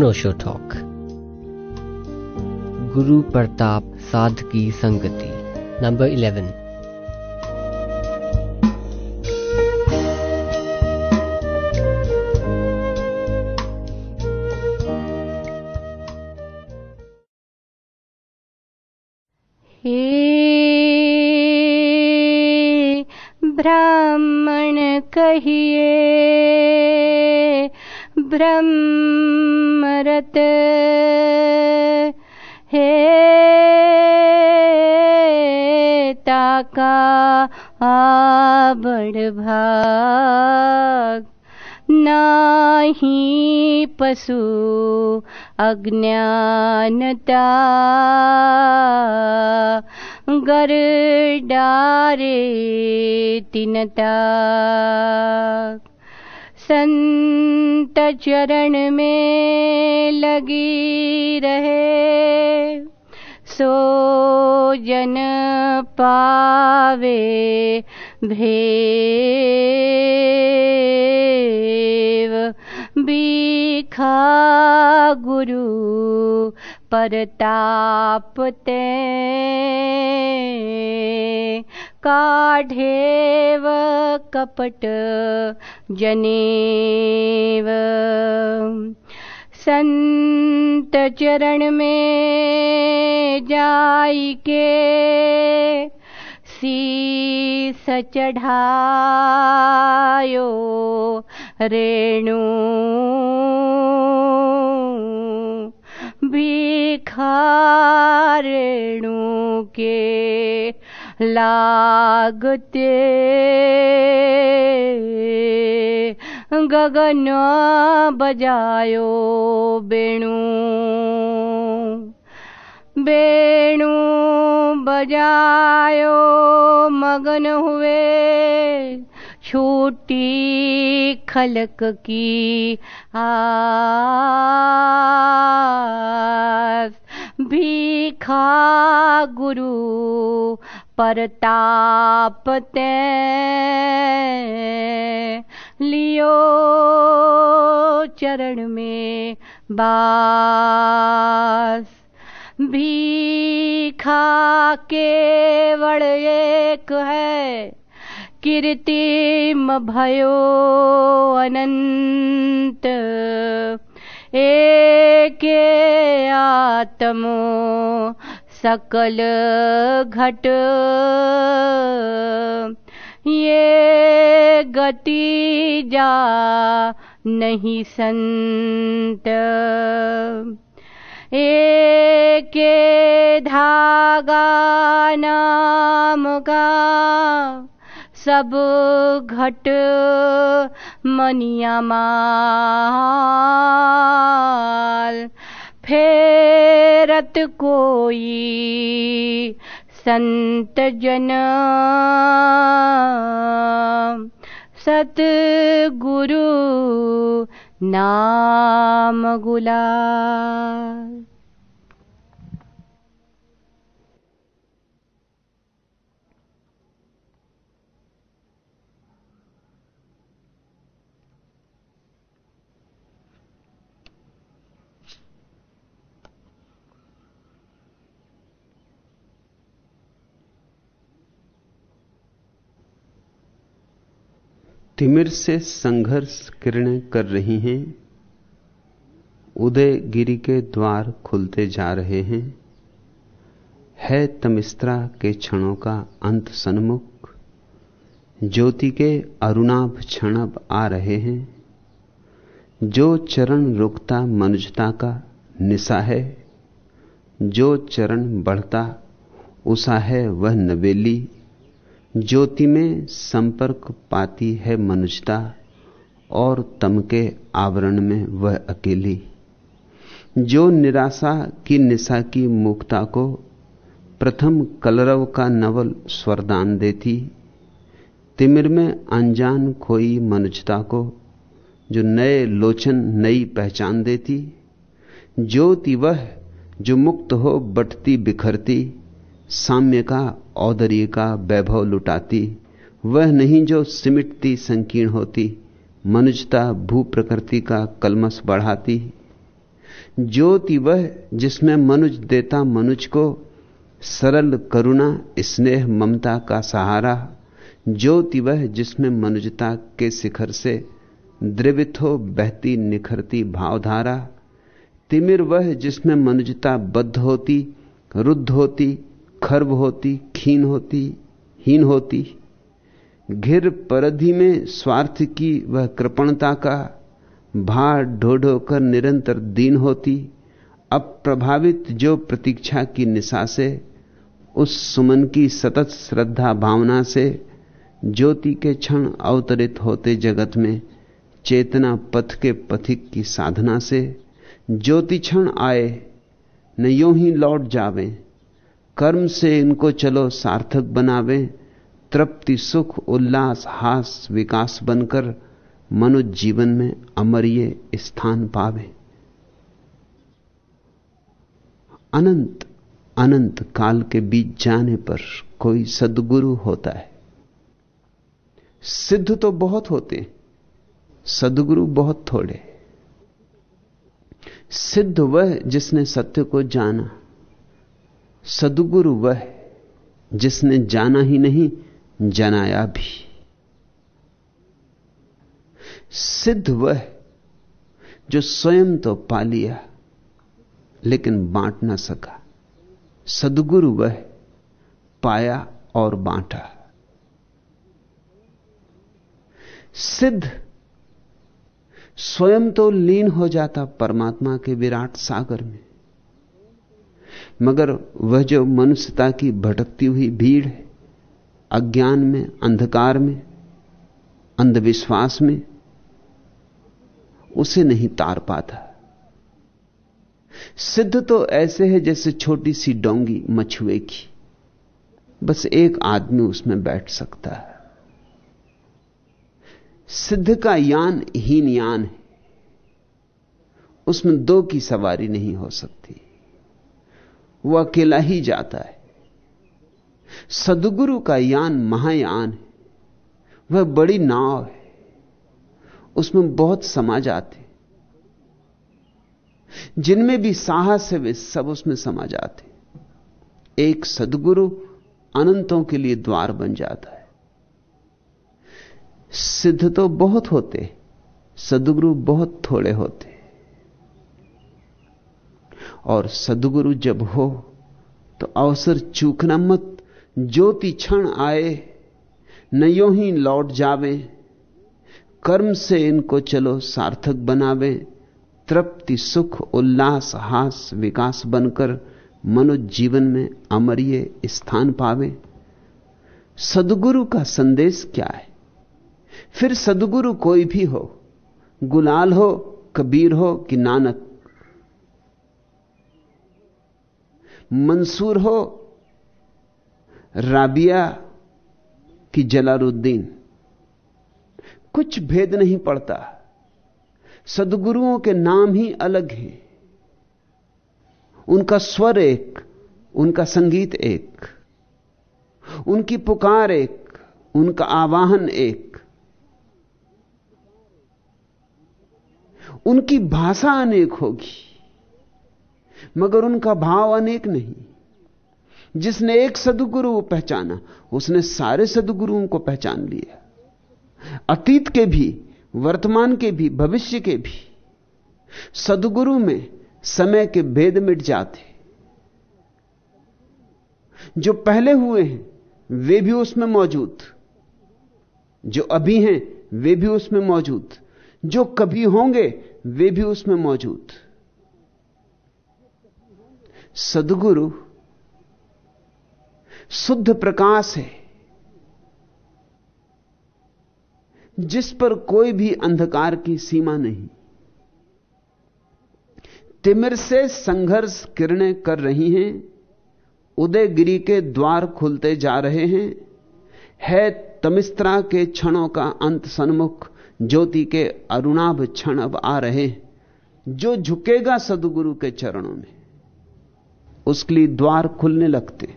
अनोशो talk गुरु प्रताप साध की संगति नंबर इलेवन ब्राह्मण कहिए ब्रह्मरत हे ताका बड़ भाग। नाही पशु अज्ञानता गर डारे तिनता। संत चरण में लगी रहे। सो जन पावे भेव। बिखा गुरु परतापते काढेव कपट जनेव। संत चरण में जाई के शीस चढ़ायो रेणु। भिखारेणु के लागते। गगन बजायो बेणु। बेणु बजायो मगन हुए। छूटी खलक की आस। भीखा गुरु परतापते लियो चरण में बास। भीखा केवल एक है कीर्तिम भयो अनंत। एके आत्मो सकल घट। ये गति जा नहीं संत। एके धागा नाम का सब घट मनिया माल। फेरत कोई संत जन। सतगुरु नाम गुलाल। तिमिर से संघर्ष किरणें कर रही हैं। उदय गिरी के द्वार खुलते जा रहे हैं। है तमिस्त्रा के क्षणों का अंत सन्मुख। ज्योति के अरुणाभ क्षणब आ रहे हैं। जो चरण रुकता मनुजता का निशा है। जो चरण बढ़ता उषा है वह नवेली। ज्योति में संपर्क पाती है मनुष्यता और तम के आवरण में वह अकेली। जो निराशा की निशा की मुक्ता को प्रथम कलरव का नवल स्वरदान देती, तिमिर में अनजान खोई मनुष्यता को जो नए लोचन, नई पहचान देती, ज्योति वह जो मुक्त हो बटती बिखरती साम्य का, औदर्य का वैभव लुटाती, वह नहीं जो सिमटती संकीर्ण होती, मनुजता भू प्रकृति का कलमस बढ़ाती। ज्योति वह जिसमें मनुज देता मनुज को, सरल करुणा, स्नेह, ममता का सहारा। ज्योति वह जिसमें मनुजता के शिखर से, द्रवित हो, बहती, निखरती भावधारा। तिमिर वह जिसमें मनुजता बद्ध होती, रुद्ध होती खर्ब होती, खीन होती, हीन होती। घिर परधि में स्वार्थ की वह कृपणता का भार ढो ढो कर निरंतर दीन होती, अप्रभावित जो प्रतीक्षा की निशा से, उस सुमन की सतत श्रद्धा भावना से ज्योति के क्षण अवतरित होते जगत में चेतना पथ के पथिक की साधना से ज्योति क्षण आए, न यो ही लौट जावे। कर्म से इनको चलो सार्थक बनावे, तृप्ति, सुख, उल्लास, हास, विकास बनकर मनुष्य जीवन में अमरिय स्थान पावे। अनंत अनंत काल के बीच जाने पर कोई सदगुरु होता है। सिद्ध तो बहुत होते, सदगुरु बहुत थोड़े। सिद्ध वह जिसने सत्य को जाना सदगुरु वह जिसने जाना ही नहीं, जनाया भी। सिद्ध वह जो स्वयं तो पा लिया, लेकिन बांट ना सका। सदगुरु वह पाया और बांटा। सिद्ध स्वयं तो लीन हो जाता परमात्मा के विराट सागर में। मगर वह जो मनुष्यता की भटकती हुई भीड़ है, अज्ञान में, अंधकार में, अंधविश्वास में, उसे नहीं तार पाता। सिद्ध तो ऐसे है जैसे छोटी सी डोंगी मछुए की। बस एक आदमी उसमें बैठ सकता है। सिद्ध का यान हीन यान है। उसमें दो की सवारी नहीं हो सकती। वह अकेला ही जाता है। सदगुरु का यान महायान है। वह बड़ी नाव है। उसमें बहुत समा जाते जिनमें भी साहस है, वे सब उसमें समा जाते एक सदगुरु अनंतों के लिए द्वार बन जाता है। सिद्ध तो बहुत होते सदगुरु बहुत थोड़े होते और सदगुरु जब हो तो अवसर चूकना मत। ज्योति क्षण आए, न यो ही लौट जावे। कर्म से इनको चलो सार्थक बनावे। तृप्ति, सुख, उल्लास, हास, विकास बनकर मनुष्य जीवन में अमरिय स्थान पावे। सदगुरु का संदेश क्या है? फिर सदगुरु कोई भी हो, गुलाल हो, कबीर हो कि नानक मंसूर हो, राबिया की जलालुद्दीन। कुछ भेद नहीं पड़ता। सदगुरुओं के नाम ही अलग हैं। उनका स्वर एक, उनका संगीत एक। उनकी पुकार एक, उनका आवाहन एक। उनकी भाषा अनेक होगी। मगर उनका भाव अनेक नहीं। जिसने एक सदगुरु पहचाना, उसने सारे सदगुरुओं को पहचान लिया। अतीत के भी, वर्तमान के भी, भविष्य के भी। सदगुरु में समय के भेद मिट जाते। जो पहले हुए हैं, वे भी उसमें मौजूद। जो अभी हैं, वे भी उसमें मौजूद। जो कभी होंगे, वे भी उसमें मौजूद। सदगुरु शुद्ध प्रकाश है, जिस पर कोई भी अंधकार की सीमा नहीं। तिमिर से संघर्ष किरणें कर रही हैं, उदयगिरी के द्वार खुलते जा रहे हैं, है तमिस्त्रा के क्षणों का अंत सन्मुख, ज्योति के अरुणाभ क्षण अब आ रहे हैं, जो झुकेगा सदगुरु के चरणों में। उसके लिए द्वार खुलने लगते।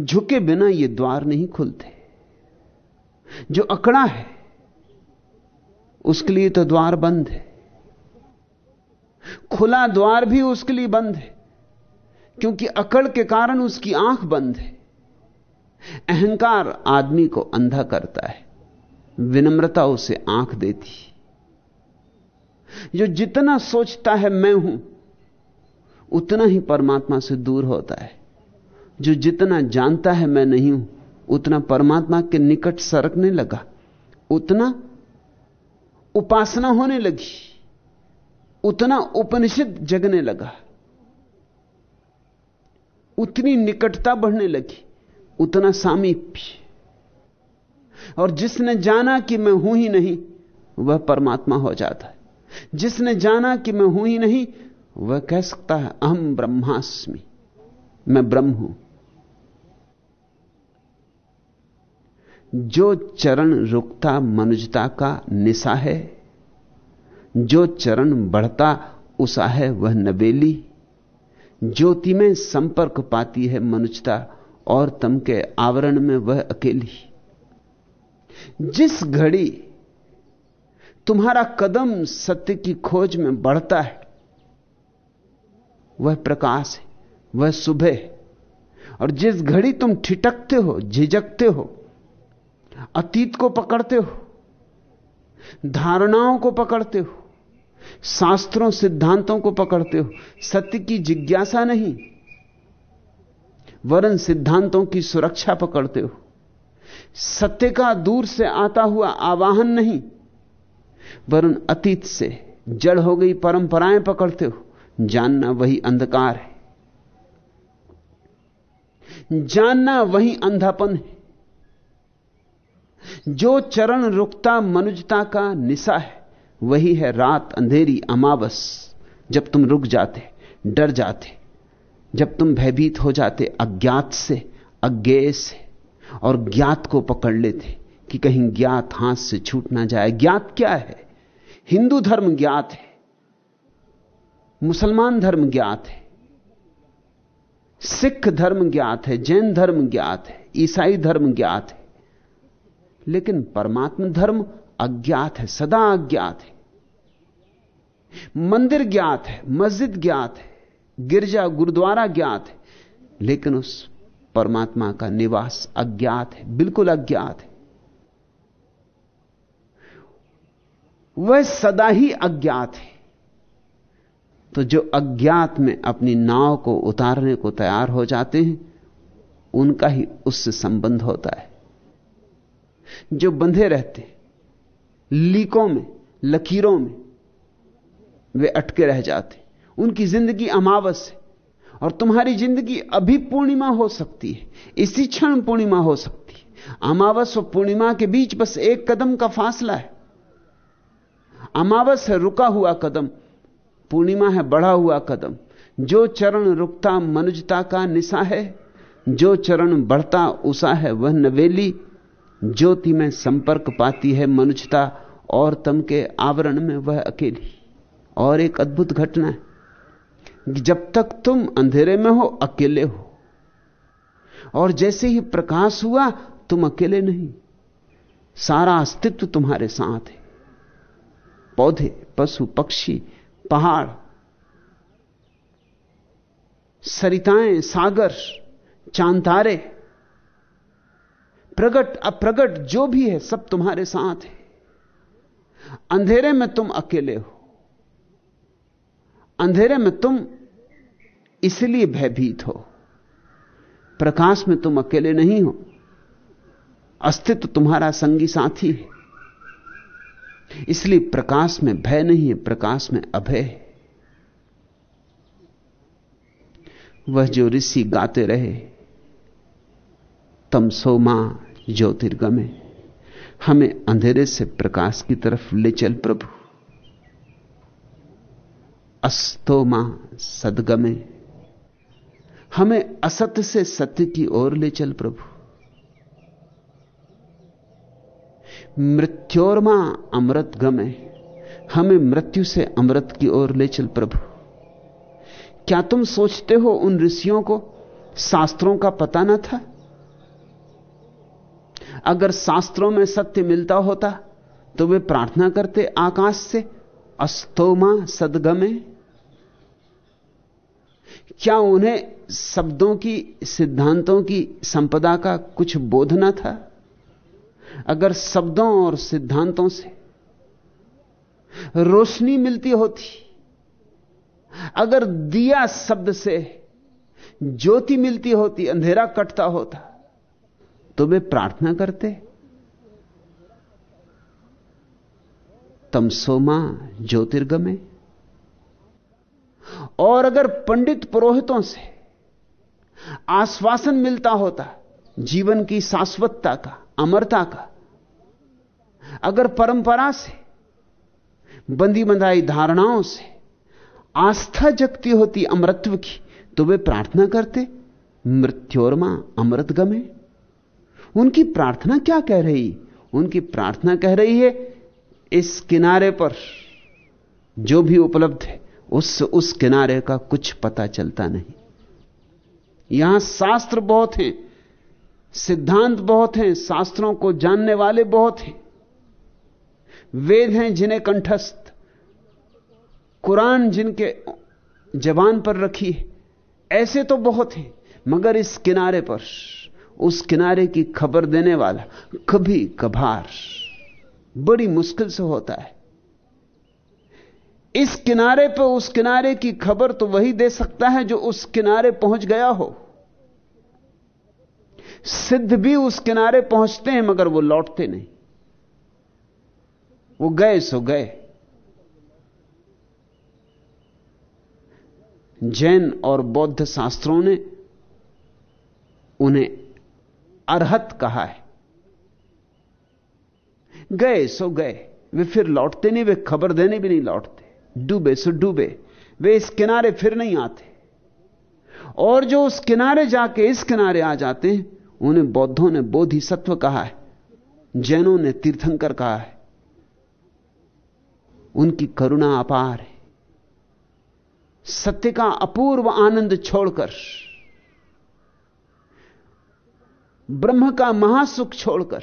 झुके बिना ये द्वार नहीं खुलते। जो अकड़ा है, उसके लिए तो द्वार बंद है। खुला द्वार भी उसके लिए बंद है, क्योंकि अकड़ के कारण उसकी आँख बंद है। अहंकार आदमी को अंधा करता है, विनम्रता उसे आँख देती। जो जितना सोचता है, मैं हूँ उतना ही परमात्मा से दूर होता है। जो जितना जानता है मैं नहीं हूँ, उतना परमात्मा के निकट सरकने लगा। उतना उपासना होने लगी। उतना उपनिषद जगने लगा। उतनी निकटता बढ़ने लगी। उतना सामीप्य। और जिसने जाना कि मैं हूँ ही नहीं, वह परमात्मा हो जाता है। जिसने जाना कि मैं हूँ ही नहीं वह कह सकता है अहम ब्रह्मास्मि, मैं ब्रह्म हूँ। जो चरण रुकता मनुजता का निशा है, जो चरण बढ़ता उषा है, वह नबेली। ज्योति में संपर्क पाती है मनुजता, और तम के आवरण में वह अकेली। जिस घड़ी तुम्हारा कदम सत्य की खोज में बढ़ता है वह प्रकाश है, वह सुबह है। और जिस घड़ी तुम ठिटकते हो, झिझकते हो, अतीत को पकड़ते हो, धारणाओं को पकड़ते हो, शास्त्रों, सिद्धांतों को पकड़ते हो, सत्य की जिज्ञासा नहीं, वरन सिद्धांतों की सुरक्षा पकड़ते हो, सत्य का दूर से आता हुआ आवाहन नहीं, वरन अतीत से जड़ हो गई परंपराएँ पकड़ते हो जानना वही अंधकार है। जानना वही अंधापन है। जो चरण रुकता मनुजता का निशा है, वही है रात अंधेरी अमावस। जब तुम रुक जाते, डर जाते, जब तुम भयभीत हो जाते अज्ञात से, अज्ञेय से, और ज्ञात को पकड़ लेते कि कहीं ज्ञात हाथ से छूट ना जाए। ज्ञात क्या है? हिंदू धर्म ज्ञात है। मुसलमान धर्म ज्ञात है, सिख धर्म ज्ञात है, जैन धर्म ज्ञात है, ईसाई धर्म ज्ञात है, लेकिन परमात्मा धर्म अज्ञात है, सदा अज्ञात है। मंदिर ज्ञात है, मस्जिद ज्ञात है, गिरजा गुरुद्वारा ज्ञात है, लेकिन उस परमात्मा का निवास अज्ञात है, बिल्कुल अज्ञात है। वह सदा ही अज्ञात है। तो जो अज्ञात में अपनी नाव को उतारने को तैयार हो जाते हैं, उनका ही उससे संबंध होता है। जो बंधे रहते लीकों में, लकीरों में, वे अटके रह जाते उनकी ज़िंदगी अमावस है, और तुम्हारी ज़िंदगी अभी पूर्णिमा हो सकती है, इसी क्षण पूर्णिमा हो सकती है। अमावस और पूर्णिमा के बीच बस एक कदम का फासला है। अमावस है, रुका हुआ कदम पूर्णिमा है, बढ़ा हुआ कदम। जो चरण रुकता मनुजता का निशा है, जो चरण बढ़ता उषा है, वह नवेली। ज्योति में संपर्क पाती है मनुष्यता और तम के आवरण में वह अकेली। और एक अद्भुत घटना है जब तक तुम अंधेरे में हो, अकेले हो। और जैसे ही प्रकाश हुआ, तुम अकेले नहीं। सारा अस्तित्व तुम्हारे साथ है। पौधे, पशु, पक्षी पहाड़, सरिताएँ, सागर चांतारे प्रगट, अप्रगट जो भी है, सब तुम्हारे साथ है। अंधेरे में तुम अकेले हो। अंधेरे में तुम इसलिए भयभीत हो। प्रकाश में तुम अकेले नहीं हो। अस्तित्व तुम्हारा संगी साथी है। इसलिए प्रकाश में भय नहीं है, प्रकाश में अभय है। वह जो ऋषि गाते रहे तमसो माँ ज्योतिर्गमे। हमें अंधेरे से प्रकाश की तरफ़ ले चल प्रभु। अस्तो माँ सदगमे। हमें असत्य से सत्य की ओर ले चल प्रभु। मृत्योर्मा अमृत गमे। हमें मृत्यु से अमृत की ओर ले चल प्रभु। क्या तुम सोचते हो उन ऋषियों को शास्त्रों का पता न था? अगर शास्त्रों में सत्य मिलता होता तो वे प्रार्थना करते आकाश से, अस्तोमा सदगमे। क्या उन्हें शब्दों की, सिद्धांतों की संपदा का कुछ बोध था? अगर शब्दों और सिद्धांतों से रोशनी मिलती होती, अगर दिया शब्द से ज्योति मिलती होती, अंधेरा कटता होता तो वे प्रार्थना करते। तमसोमा ज्योतिर्गमे। और अगर पंडित पुरोहितों से आश्वासन मिलता होता, जीवन की शाश्वतता का, अमरता का अगर परंपरा से, बंदी बंधाई धारणाओं से, आस्था जगती होती अमृतत्व की तो वे प्रार्थना करते मृत्योर्मा अमृत गमे। उनकी प्रार्थना क्या कह रही? उनकी प्रार्थना कह रही है, इस किनारे पर जो भी उपलब्ध है उससे उस किनारे का कुछ पता चलता नहीं। यहाँ शास्त्र बहुत हैं, सिद्धांत बहुत हैं, शास्त्रों को जानने वाले बहुत हैं। वेद हैं जिन्हें कंठस्थ कुरान जिनके जबान पर रखी है। ऐसे तो बहुत हैं, मगर इस किनारे पर, उस किनारे की खबर देने वाला कभी कभार बड़ी मुश्किल से होता है। इस किनारे पर उस किनारे की खबर तो वही दे सकता है जो उस किनारे पहुँच गया हो। सिद्ध भी उस किनारे पहुँचते हैं, मगर वो लौटते नहीं। वो गए सो गए। जैन और बौद्ध शास्त्रों ने उन्हें अरहत कहा है। गए सो गए। वे फिर लौटते नहीं, वे खबर देने भी नहीं लौटते। डूबे सो डूबे। वे इस किनारे फिर नहीं आते। और जो उस किनारे जाके इस किनारे आ जाते हैं, उन्हें बौद्धों ने बोधि सत्व कहा है। जैनों ने तीर्थंकर कहा है। उनकी करुणा अपार है। सत्य का अपूर्व आनंद छोड़कर, ब्रह्म का महासुख छोड़कर,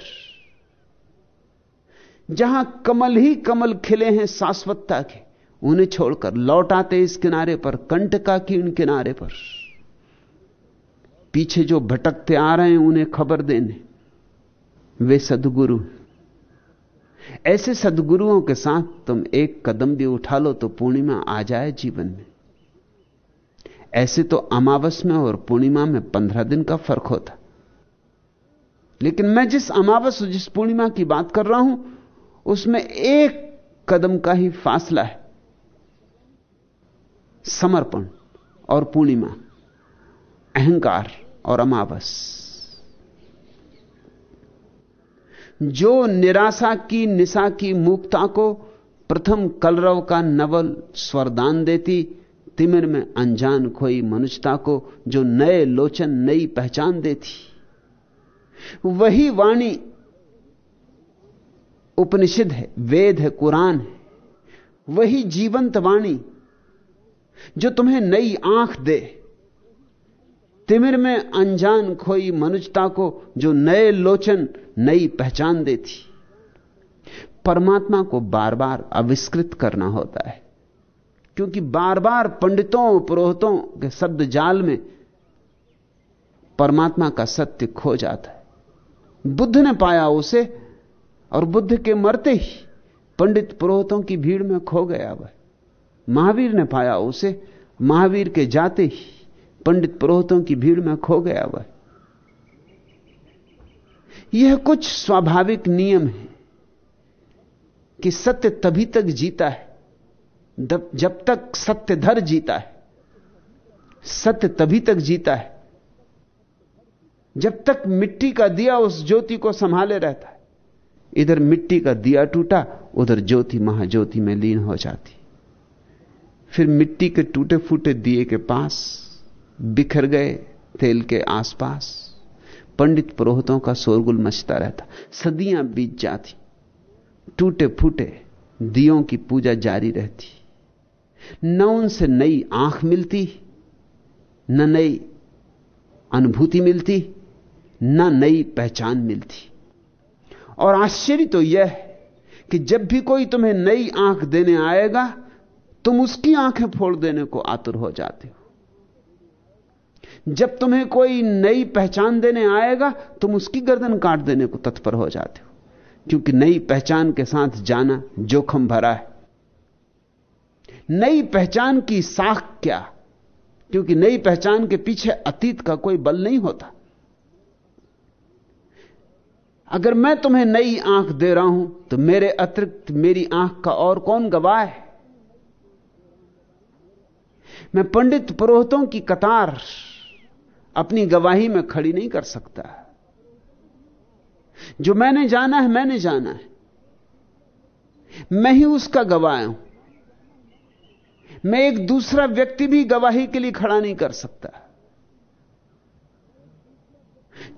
जहाँ कमल ही कमल खिले हैं शाश्वतता के, उन्हें छोड़कर लौट आते इस किनारे पर, कंटका का इन किनारे पर। पीछे जो भटकते आ रहे हैं, उन्हें खबर देने, वे सदगुरु ऐसे सदगुरुओं के साथ तुम एक कदम भी उठा लो तो पूर्णिमा आ जाए जीवन में। ऐसे तो अमावस में और पूर्णिमा में पंद्रह दिन का फ़र्क होता। लेकिन मैं जिस अमावस और जिस पूर्णिमा की बात कर रहा हूँ, उसमें एक कदम का ही फासला है। समर्पण और पूर्णिमा, अहंकार और अमावस। जो निराशा की, निशा की, मुक्ता को प्रथम कलरव का नवल स्वरदान देती, तिमिर में अनजान खोई मनुष्यता को जो नए लोचन, नई पहचान देती। वही वाणी उपनिषद है, वेद है, कुरान है। वही जीवंत वाणी जो तुम्हें नई आँख दे। तिमिर में अनजान खोई मनुष्यता को जो नए लोचन, नई पहचान देती। परमात्मा को बार बार आविष्कृत करना होता है। क्योंकि बार बार पंडितों, पुरोहितों के शब्द जाल में परमात्मा का सत्य खो जाता है। बुद्ध ने पाया उसे और बुद्ध के मरते ही पंडित पुरोहितों की भीड़ में खो गया वह। महावीर ने पाया उसे, महावीर के जाते ही पंडित पुरोहितों की भीड़ में खो गया वह यह कुछ स्वाभाविक नियम है कि सत्य तभी तक जीता है, जब तक सत्यधर जीता है। सत्य तभी तक जीता है, जब तक मिट्टी का दिया उस ज्योति को संभाले रहता है। इधर मिट्टी का दिया टूटा, उधर ज्योति, महाज्योति में लीन हो जाती। फिर मिट्टी के टूटे फूटे दिए के पास बिखर गए तेल के आसपास। पंडित पुरोहितों का शोरगुल मचता रहता। सदियाँ बीत जाती। टूटे फूटे दियों की पूजा जारी रहती। न उनसे नई आँख मिलती, न नई अनुभूति मिलती, न नई पहचान मिलती। और आश्चर्य तो यह है कि जब भी कोई तुम्हें नई आँख देने आएगा, तुम उसकी आँखें फोड़ देने को आतुर हो जाते हो। जब तुम्हें कोई नई पहचान देने आएगा, तुम उसकी गर्दन काट देने को तत्पर हो जाते हो। क्योंकि नई पहचान के साथ जाना जोखम भरा है। नई पहचान की साख क्या? क्योंकि नई पहचान के पीछे अतीत का कोई बल नहीं होता। अगर मैं तुम्हें नई आँख दे रहा हूँ तो मेरे अतिरिक्त मेरी आँख का और कौन गवाह है? मैं पंडित पुरोहितों की कतार अपनी गवाही में खड़ी नहीं कर सकता। जो मैंने जाना है, मैंने जाना है। मैं ही उसका गवाह हूँ। मैं एक दूसरा व्यक्ति भी गवाही के लिए खड़ा नहीं कर सकता।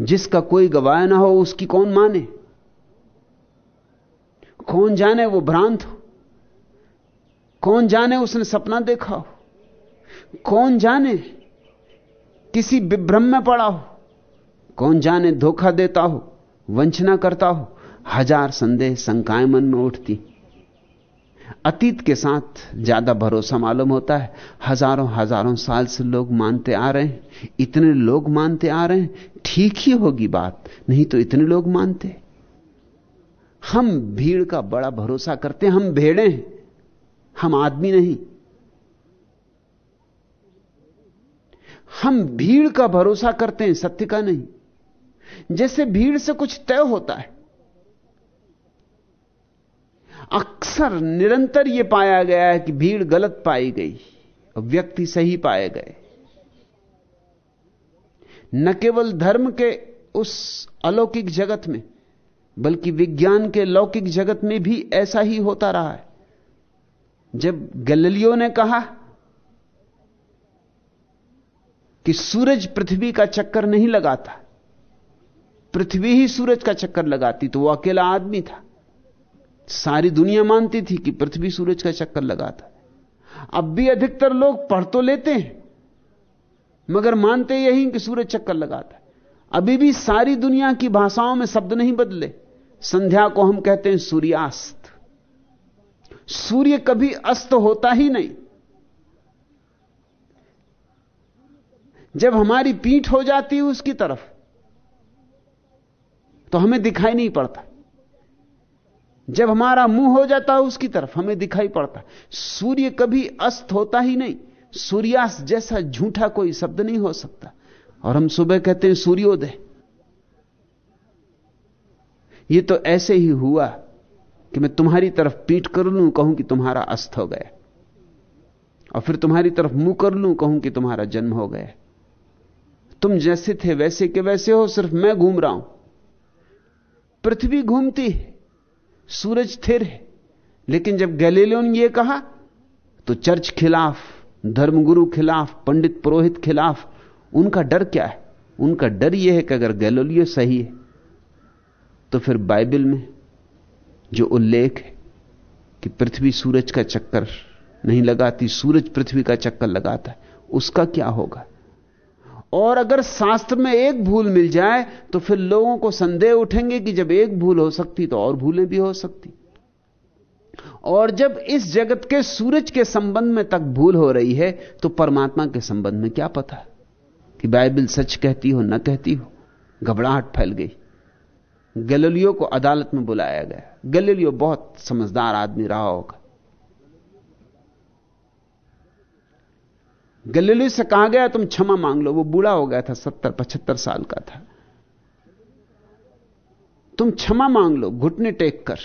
जिसका कोई गवाह ना हो, उसकी कौन माने? कौन जाने वो भ्रांत हो? कौन जाने उसने सपना देखा हो? कौन जाने किसी विभ्रम में पड़ा हो। कौन जाने धोखा देता हो, वंचना करता हो, हज़ार संदेह शंकाएँ मन में उठती। अतीत के साथ ज़्यादा भरोसा मालूम होता है। हज़ारों हज़ारों साल से लोग मानते आ रहे हैं। इतने लोग मानते आ रहे हैं। ठीक ही होगी बात, नहीं तो इतने लोग मानते। हम भीड़ का बड़ा भरोसा करते हैं। हम भेड़े हैं। हम आदमी नहीं। हम भीड़ का भरोसा करते हैं, सत्य का नहीं। जैसे भीड़ से कुछ तय होता है। अक्सर निरंतर यह पाया गया है कि भीड़ गलत पाई गई व्यक्ति सही पाए गए। न केवल धर्म के उस अलौकिक जगत में, बल्कि विज्ञान के लौकिक जगत में भी ऐसा ही होता रहा है। जब गैलीलियो ने कहा कि सूरज पृथ्वी का चक्कर नहीं लगाता। पृथ्वी ही सूरज का चक्कर लगाती तो वो अकेला आदमी था। सारी दुनिया मानती थी कि पृथ्वी सूरज का चक्कर लगाता अब भी अधिकतर लोग पढ़ तो लेते हैं, मगर मानते यही कि सूरज चक्कर लगाता अभी भी सारी दुनिया की भाषाओं में शब्द नहीं बदले। संध्या को हम कहते हैं सूर्यास्त। सूर्य कभी अस्त होता ही नहीं। जब हमारी पीठ हो जाती है उसकी तरफ़ तो हमें दिखाई नहीं पड़ता। जब हमारा मुँह हो जाता है उसकी तरफ़, हमें दिखाई पड़ता। सूर्य कभी अस्त होता ही नहीं। सूर्यास्त जैसा झूठा कोई शब्द नहीं हो सकता। और हम सुबह कहते हैं, सूर्योदय। यह तो ऐसे ही हुआ कि मैं तुम्हारी तरफ़ पीठ कर लूँ, कहूँ कि तुम्हारा अस्त हो गया। और फिर तुम्हारी तरफ़ मुँह कर लूँ, कहूँ कि तुम्हारा जन्म हो गया। तुम जैसे थे वैसे के वैसे हो, सिर्फ़ मैं घूम रहा हूँ। पृथ्वी घूमती है, सूरज स्थिर है। लेकिन जब गैलीलियो ने यह कहा तो चर्च खिलाफ, धर्मगुरु खिलाफ, पंडित पुरोहित खिलाफ, उनका डर क्या है? उनका डर यह है कि अगर गैलीलियो सही है तो फिर बाइबल में जो उल्लेख है कि पृथ्वी सूरज का चक्कर नहीं लगाती, सूरज पृथ्वी का चक्कर लगाता है, उसका क्या होगा? और अगर शास्त्र में एक भूल मिल जाए तो फिर लोगों को संदेह उठेंगे कि जब एक भूल हो सकती तो और भूलें भी हो सकती। और जब इस जगत के सूरज के संबंध में तक भूल हो रही है तो परमात्मा के संबंध में क्या पता? कि बाइबल सच कहती हो, न कहती हो, घबराहट फैल गई। गैलीलियो को अदालत में बुलाया गया। गैलीलियो बहुत समझदार आदमी रहा होगा। गैलीलियो से कहा गया, तुम क्षमा मांग लो। वो बूढ़ा हो गया था, सत्तर, पचहत्तर साल का था। तुम क्षमा मांग लो, घुटने टेक कर।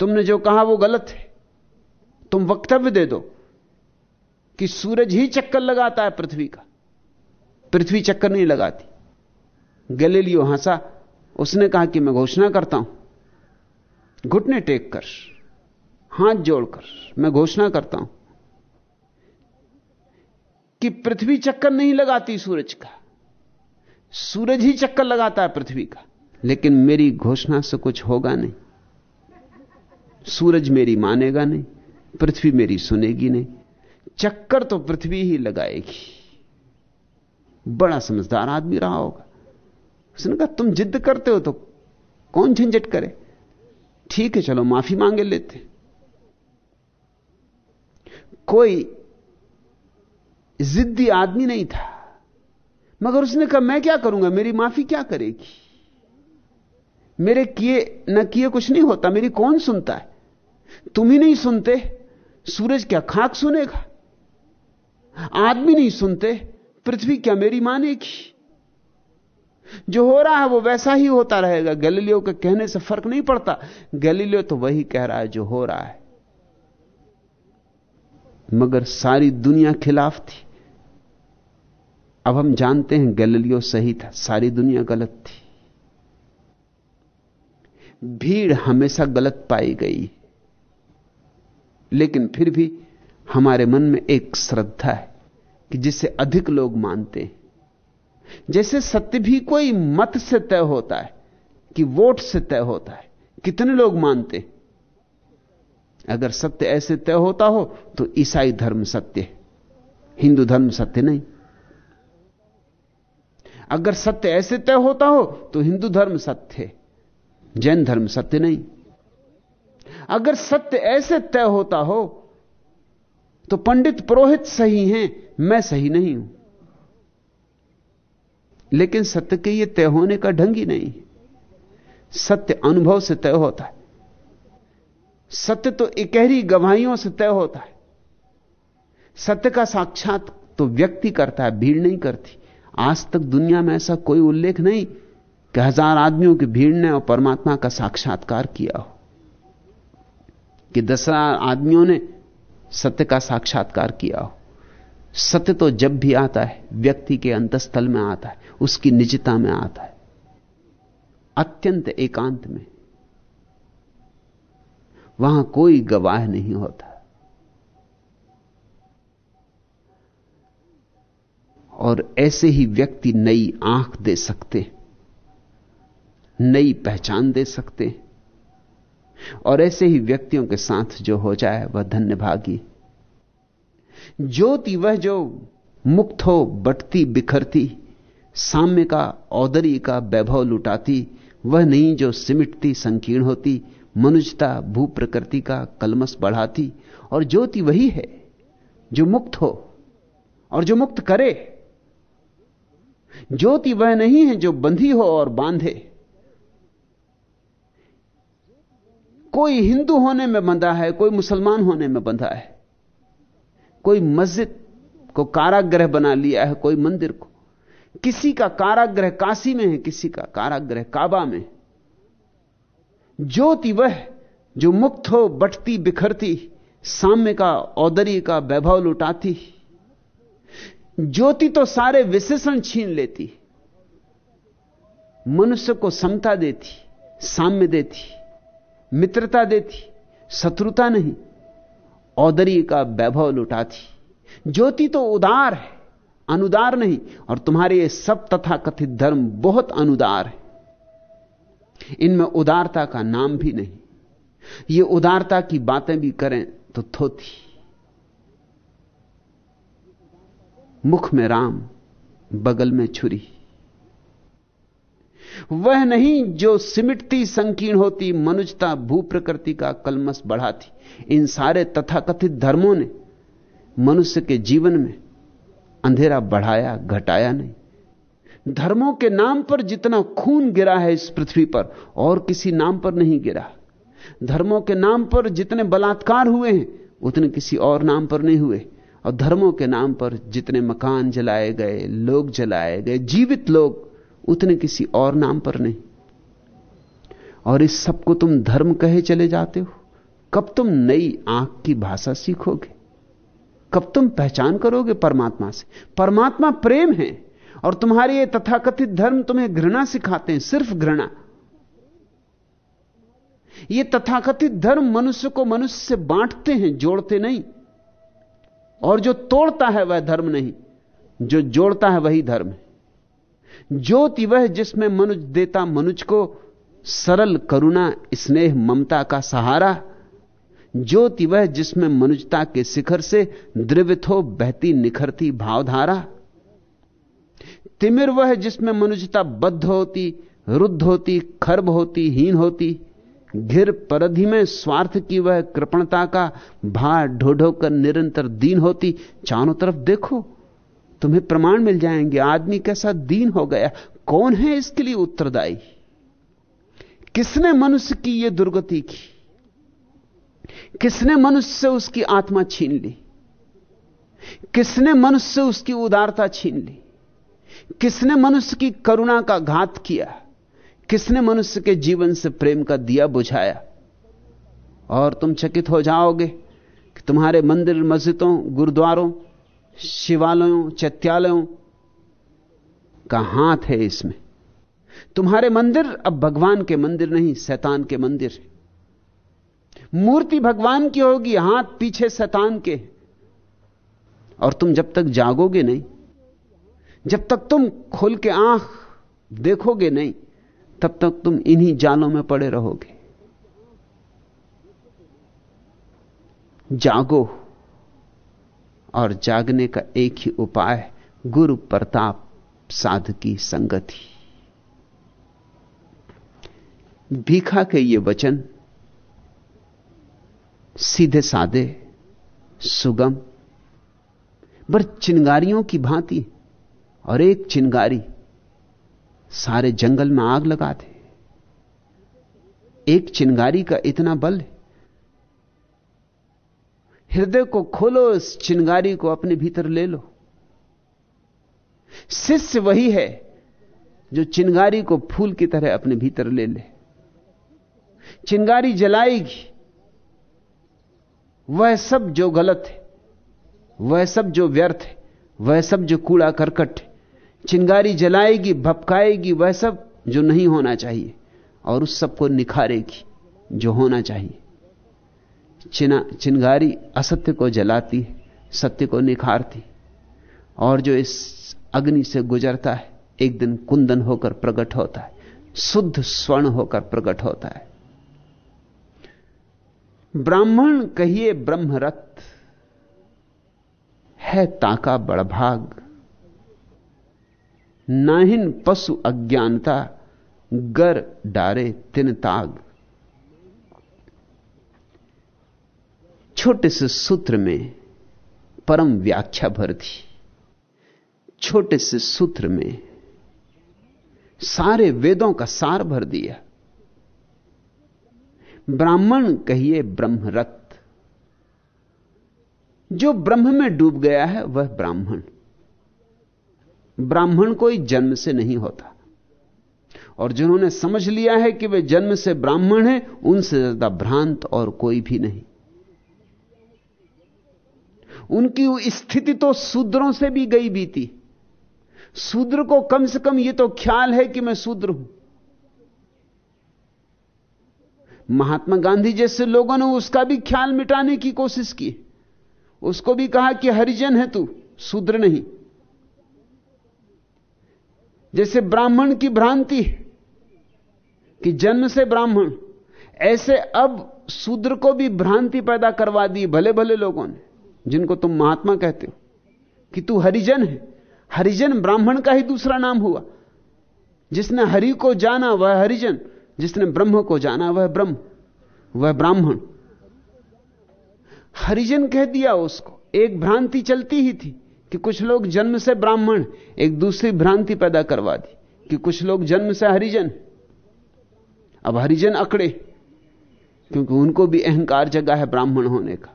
तुमने जो कहा वो गलत है। तुम वक्तव्य दे दो कि सूरज ही चक्कर लगाता है पृथ्वी का। पृथ्वी चक्कर नहीं लगाती। गैलीलियो हंसा। उसने कहा कि मैं घोषणा करता हूँ, घुटने टेक कर, हाथ जोड़कर मैं घोषणा करता हूँ। कि पृथ्वी चक्कर नहीं लगाती सूरज का। सूरज ही चक्कर लगाता है पृथ्वी का। लेकिन मेरी घोषणा से कुछ होगा नहीं। सूरज मेरी मानेगा नहीं, पृथ्वी मेरी सुनेगी नहीं। चक्कर तो पृथ्वी ही लगाएगी। बड़ा समझदार आदमी रहा होगा। उसने कहा, तुम जिद करते हो तो कौन झंझट करे? ठीक है, चलो, माफ़ी मांगे लेते कोई जिद्दी आदमी नहीं था। मगर उसने कहा, मैं क्या करूँगा? मेरी माफ़ी क्या करेगी? मेरे किए, न किए कुछ नहीं होता। मेरी कौन सुनता है? तुम ही नहीं सुनते? सूरज क्या खाक सुनेगा? आदमी नहीं सुनते? पृथ्वी क्या मेरी मानेगी? जो हो रहा है वो वैसा ही होता रहेगा। गैलीलियो के कहने से फ़र्क नहीं पड़ता। गैलीलियो तो वही कह रहा है जो हो रहा है। मगर सारी दुनिया खिलाफ थी। अब हम जानते हैं गैलीलियो सही था सारी दुनिया गलत थी। भीड़ हमेशा गलत पाई गई। लेकिन फिर भी हमारे मन में एक श्रद्धा है कि जिसे अधिक लोग मानते हैं। जैसे सत्य भी कोई मत से तय होता है कि वोट से तय होता है। कितने लोग मानते अगर सत्य ऐसे तय होता हो तो ईसाई धर्म सत्य है, हिंदू धर्म सत्य नहीं। अगर सत्य ऐसे तय होता हो तो हिंदू धर्म सत्य है। जैन धर्म सत्य नहीं। अगर सत्य ऐसे तय होता हो तो पंडित पुरोहित सही हैं, मैं सही नहीं हूँ। लेकिन सत्य के ये तय होने का ढंग ही नहीं। सत्य अनुभव से तय होता है। सत्य तो इकहरी गवाहियों से तय होता है। सत्य का साक्षात तो व्यक्ति करता है, भीड़ नहीं करती। आज तक दुनिया में ऐसा कोई उल्लेख नहीं कि हज़ार आदमियों की भीड़ ने और परमात्मा का साक्षात्कार किया हो, कि दस आदमियों ने सत्य का साक्षात्कार किया हो। सत्य तो जब भी आता है, व्यक्ति के अंतस्थल में आता है, उसकी निजता में आता है। अत्यंत एकांत में। वहाँ कोई गवाह नहीं होता। और ऐसे ही व्यक्ति नई आँख दे सकते, नई पहचान दे सकते, और ऐसे ही व्यक्तियों के साथ जो हो जाए वह धन्य भागी ज्योति वह जो मुक्त हो, बटती, बिखरती, साम्य का, औदरी का वैभव लुटाती, वह नहीं जो सिमटती, संकीर्ण होती मनुष्यता भू प्रकृति का कलमस बढ़ाती, और ज्योति वही है जो मुक्त हो, और जो मुक्त करे। ज्योति वह नहीं है जो बंधी हो और बांधे। कोई हिंदू होने में बंधा है, कोई मुसलमान होने में बंधा है। कोई मस्जिद को काराग्रह बना लिया है, कोई मंदिर को। किसी का काराग्रह काशी में है, किसी का काराग्रह काबा में। ज्योति वह जो मुक्त हो, बटती, बिखरती, साम्य का औदरी का, वैभव लुटाती। ज्योति तो सारे विशेषण छीन लेती। मनुष्य को समता देती, साम्य देती, मित्रता देती, शत्रुता नहीं, औदरी का वैभव लुटाती। ज्योति तो उदार है, अनुदार नहीं, और तुम्हारे ये सब तथा कथित धर्म बहुत अनुदार है। इनमें उदारता का नाम भी नहीं। ये उदारता की बातें भी करें तो थोती। मुख में राम, बगल में छुरी। वह नहीं जो सिमटती संकीर्ण होती मनुष्यता भू प्रकृति का कलमस बढ़ाती। इन सारे तथाकथित धर्मों ने मनुष्य के जीवन में अंधेरा बढ़ाया, घटाया नहीं। धर्मों के नाम पर जितना खून गिरा है इस पृथ्वी पर, और किसी नाम पर नहीं गिरा। धर्मों के नाम पर जितने बलात्कार हुए हैं, उतने किसी और नाम पर नहीं हुए। और धर्मों के नाम पर जितने मकान जलाए गए, लोग जलाए गए, जीवित लोग, उतने किसी और नाम पर नहीं। और इस सबको तुम धर्म कहे चले जाते हो। कब तुम नई आँख की भाषा सीखोगे? कब तुम पहचान करोगे परमात्मा से? परमात्मा प्रेम है, और तुम्हारे ये तथाकथित धर्म तुम्हें घृणा सिखाते हैं, सिर्फ़ घृणा। ये तथाकथित धर्म मनुष्य को मनुष्य से बांटते हैं, जोड़ते नहीं। और जो तोड़ता है वह धर्म नहीं, जो जोड़ता है वही धर्म है। ज्योति वह जिसमें मनुष्य देता मनुष्य को सरल करुणा, स्नेह, ममता का सहारा। ज्योति वह जिसमें मनुष्यता के शिखर से द्रवित हो, बहती, निखरती भावधारा। तिमिर वह जिसमें मनुष्यता बद्ध होती, रुद्ध होती, खर्ब होती, हीन होती घिर परधि में स्वार्थ की वह कृपणता का भार ढो ढो कर निरंतर दीन होती, चारों तरफ़ देखो, तुम्हें प्रमाण मिल जाएँगे। आदमी कैसा दीन हो गया? कौन है इसके लिए उत्तरदायी? किसने मनुष्य की यह दुर्गति की? किसने मनुष्य से उसकी आत्मा छीन ली? किसने मनुष्य से उसकी उदारता छीन ली? किसने मनुष्य की करुणा का घात किया? किसने मनुष्य के जीवन से प्रेम का दिया बुझाया? और तुम चकित हो जाओगे कि तुम्हारे मंदिर, मस्जिदों, गुरुद्वारों, शिवालयों, चैत्यालयों का हाथ है इसमें। तुम्हारे मंदिर अब भगवान के मंदिर नहीं, शैतान के मंदिर मूर्ति भगवान की होगी, हाथ पीछे शैतान के। और तुम जब तक जागोगे नहीं, जब तक तुम खोल के आँख देखोगे नहीं तब तक तुम इन्हीं जालों में पड़े रहोगे। जागो और जागने का एक ही उपाय, गुरु प्रताप साध की संगति। भीखा के ये वचन सीधे सादे सुगम, पर चिंगारियों की भांति, और एक चिंगारी सारे जंगल में आग लगा दे। एक चिंगारी का इतना बल है। हृदय को खोलो इस चिंगारी को अपने भीतर ले लो। शिष्य वही है जो चिंगारी को फूल की तरह अपने भीतर ले ले। चिंगारी जलाएगी। वह सब जो गलत है, वह सब जो व्यर्थ है, वह सब जो कूड़ा करकट है। चिंगारी जलाएगी, भपकाएगी, वह सब जो नहीं होना चाहिए और उस सबको निखारेगी जो होना चाहिए। चिना, चिंगारी असत्य को जलाती, सत्य को निखारती और जो इस अग्नि से गुजरता है, एक दिन कुंदन होकर प्रकट होता है, शुद्ध स्वर्ण होकर प्रकट होता है। ब्राह्मण कहिए ब्रह्मरथ, है ताका बड़भाग। नाहिन पशु अज्ञानता, गर डारे तिन ताग। छोटे से सूत्र में परम व्याख्या भर थी। छोटे से सूत्र में सारे वेदों का सार भर दिया। ब्राह्मण कहिए ब्रह्मरत। जो ब्रह्म में डूब गया है, वह ब्राह्मण। ब्राह्मण कोई जन्म से नहीं होता। और जिन्होंने समझ लिया है कि वे जन्म से ब्राह्मण हैं, उनसे ज़्यादा भ्रांत और कोई भी नहीं। उनकी स्थिति तो शूद्रों से भी गई बीती। शूद्र को कम से कम यह तो ख्याल है कि मैं शूद्र हूँ। महात्मा गांधी जैसे लोगों ने उसका भी ख्याल मिटाने की कोशिश की। उसको भी कहा कि हरिजन है तू, शूद्र नहीं। जैसे ब्राह्मण की भ्रांति है कि जन्म से ब्राह्मण, ऐसे अब शूद्र को भी भ्रांति पैदा करवा दी भले भले लोगों ने, जिनको तुम महात्मा कहते हो, कि तू हरिजन है। हरिजन ब्राह्मण का ही दूसरा नाम हुआ। जिसने हरि को जाना वह हरिजन, जिसने ब्रह्म को जाना वह ब्रह्म, वह ब्राह्मण। हरिजन कह दिया उसको, एक भ्रांति चलती ही थी। कि कुछ लोग जन्म से ब्राह्मण, एक दूसरी भ्रांति पैदा करवा दी, कि कुछ लोग जन्म से हरिजन। अब हरिजन अकड़े, क्योंकि उनको भी अहंकार जगह है ब्राह्मण होने का।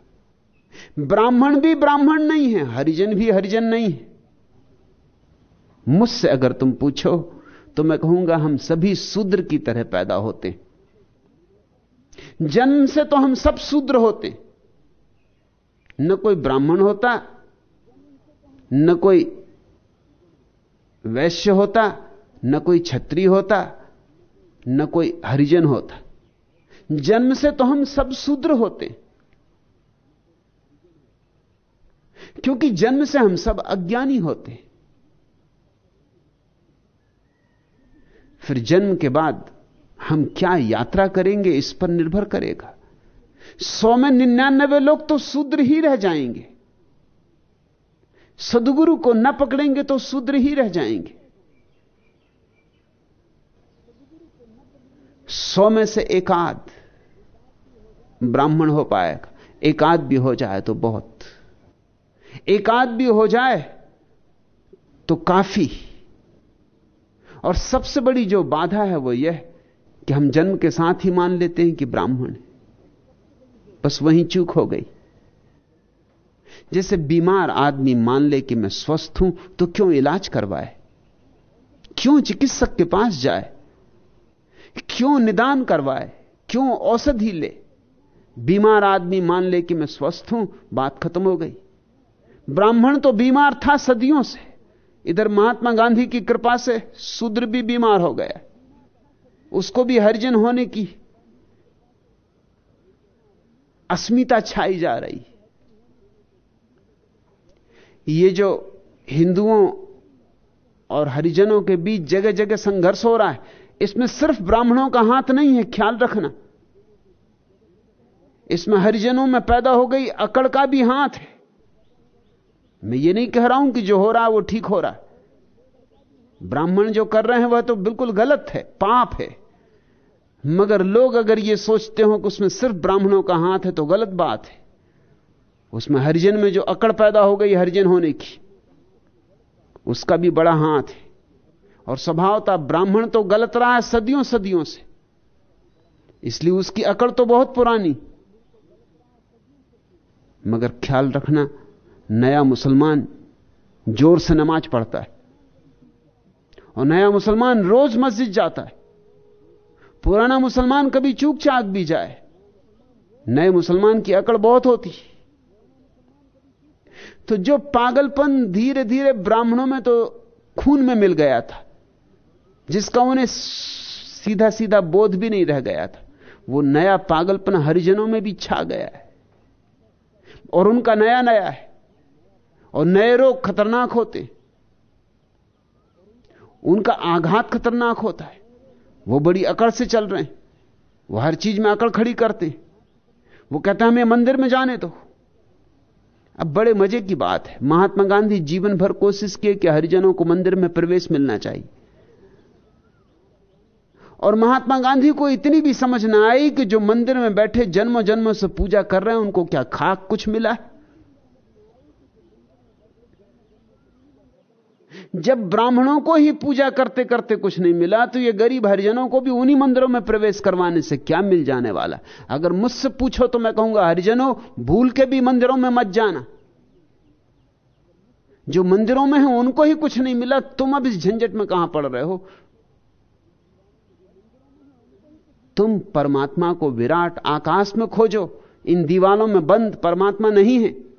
ब्राह्मण भी ब्राह्मण नहीं है, हरिजन भी हरिजन नहीं है। मुझसे अगर तुम पूछो तो मैं कहूँगा, हम सभी शूद्र की तरह पैदा होते जन्म से तो हम सब शूद्र होते न कोई ब्राह्मण होता न कोई वैश्य होता, न कोई छत्री होता, न कोई हरिजन होता। जन्म से तो हम सब शूद्र होते। क्योंकि जन्म से हम सब अज्ञानी होते। फिर जन्म के बाद हम क्या यात्रा करेंगे, इस पर निर्भर करेगा। सौ में निन्यानबे लोग तो शूद्र ही रह जाएँगे। सदगुरु को न पकड़ेंगे तो शूद्र ही रह जाएँगे। सौ में से एकाध ब्राह्मण हो पाएगा। एकाध भी हो जाए तो बहुत। एकाध भी हो जाए तो काफ़ी। और सबसे बड़ी जो बाधा है वो यह कि हम जन्म के साथ ही मान लेते हैं कि ब्राह्मण है। बस वहीं चूक हो गई। जैसे बीमार आदमी मान ले कि मैं स्वस्थ हूँ तो क्यों इलाज करवाए? क्यों चिकित्सक के पास जाए? क्यों निदान करवाए? क्यों औषधि ले? बीमार आदमी मान ले कि मैं स्वस्थ हूँ, बात खत्म हो गई। ब्राह्मण तो बीमार था सदियों से। इधर महात्मा गांधी की कृपा से शूद्र भी बीमार हो गया। उसको भी हरिजन होने की अस्मिता छाई जा रही। ये जो हिंदुओं और हरिजनों के बीच जगह जगह संघर्ष हो रहा है, इसमें सिर्फ़ ब्राह्मणों का हाथ नहीं है, ख्याल रखना। इसमें हरिजनों में पैदा हो गई अकड़ का भी हाथ है। मैं ये नहीं कह रहा हूँ कि जो हो रहा है वो ठीक हो रहा है। ब्राह्मण जो कर रहे हैं वह तो बिल्कुल गलत है, पाप है। मगर लोग अगर ये सोचते हो कि उसमें सिर्फ़ ब्राह्मणों का हाथ है तो गलत बात है। उसमें हरिजन में जो अकड़ पैदा हो गई हरिजन होने की, उसका भी बड़ा हाथ है। और स्वभावता ब्राह्मण तो गलत रहा है सदियों सदियों से। इसलिए उसकी अकड़ तो बहुत पुरानी। मगर ख्याल रखना, नया मुसलमान ज़ोर से नमाज़ पढ़ता है। और नया मुसलमान रोज मस्जिद जाता है। पुराना मुसलमान कभी चूक चाक भी जाए। नए मुसलमान की अकड़ बहुत होती तो जो पागलपन धीरे धीरे ब्राह्मणों में तो खून में मिल गया था, जिसका उन्हें सीधा सीधा बोध भी नहीं रह गया था, वो नया पागलपन हरिजनों में भी छा गया है। और उनका नया नया है, और नए रोग खतरनाक होते उनका आघात खतरनाक होता है, वो बड़ी अकड़ से चल रहे हैं, वो हर चीज़ में अकड़ खड़ी करते वो कहते हैं, हमें मंदिर में जाने दो। अब बड़े मज़े की बात है। महात्मा गांधी जीवन भर कोशिश किए कि हरिजनों को मंदिर में प्रवेश मिलना चाहिए। और महात्मा गांधी को इतनी भी समझ ना आई कि जो मंदिर में बैठे जन्मों जन्मों से पूजा कर रहे हैं, उनको क्या खाक कुछ मिला है? जब ब्राह्मणों को ही पूजा करते करते कुछ नहीं मिला तो ये गरीब हरिजनों को भी उन्हीं मंदिरों में प्रवेश करवाने से क्या मिल जाने वाला? अगर मुझसे पूछो तो मैं कहूँगा, हरिजनों, भूल के भी मंदिरों में मत जाना। जो मंदिरों में है, उनको ही कुछ नहीं मिला, तुम अब इस झंझट में कहाँ पड़ रहे हो? तुम परमात्मा को विराट आकाश में खोजो, इन दीवालों में बंद परमात्मा नहीं है।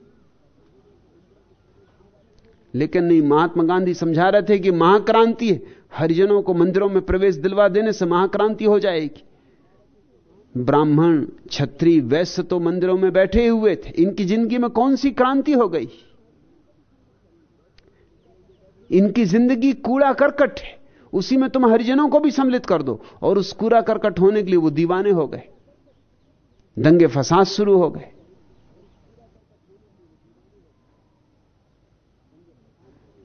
लेकिन नहीं, महात्मा गांधी समझा रहे थे कि महाक्रांति है। हरिजनों को मंदिरों में प्रवेश दिलवा देने से महाक्रांति हो जाएगी। ब्राह्मण छत्री वैश्य तो मंदिरों में बैठे हुए थे। इनकी ज़िंदगी में कौन सी क्रांति हो गई? इनकी ज़िंदगी कूड़ा करकट है। उसी में तुम हरिजनों को भी सम्मिलित कर दो। और उस कूड़ा करकट होने के लिए वो दीवाने हो गए। दंगे फसाद शुरू हो गए।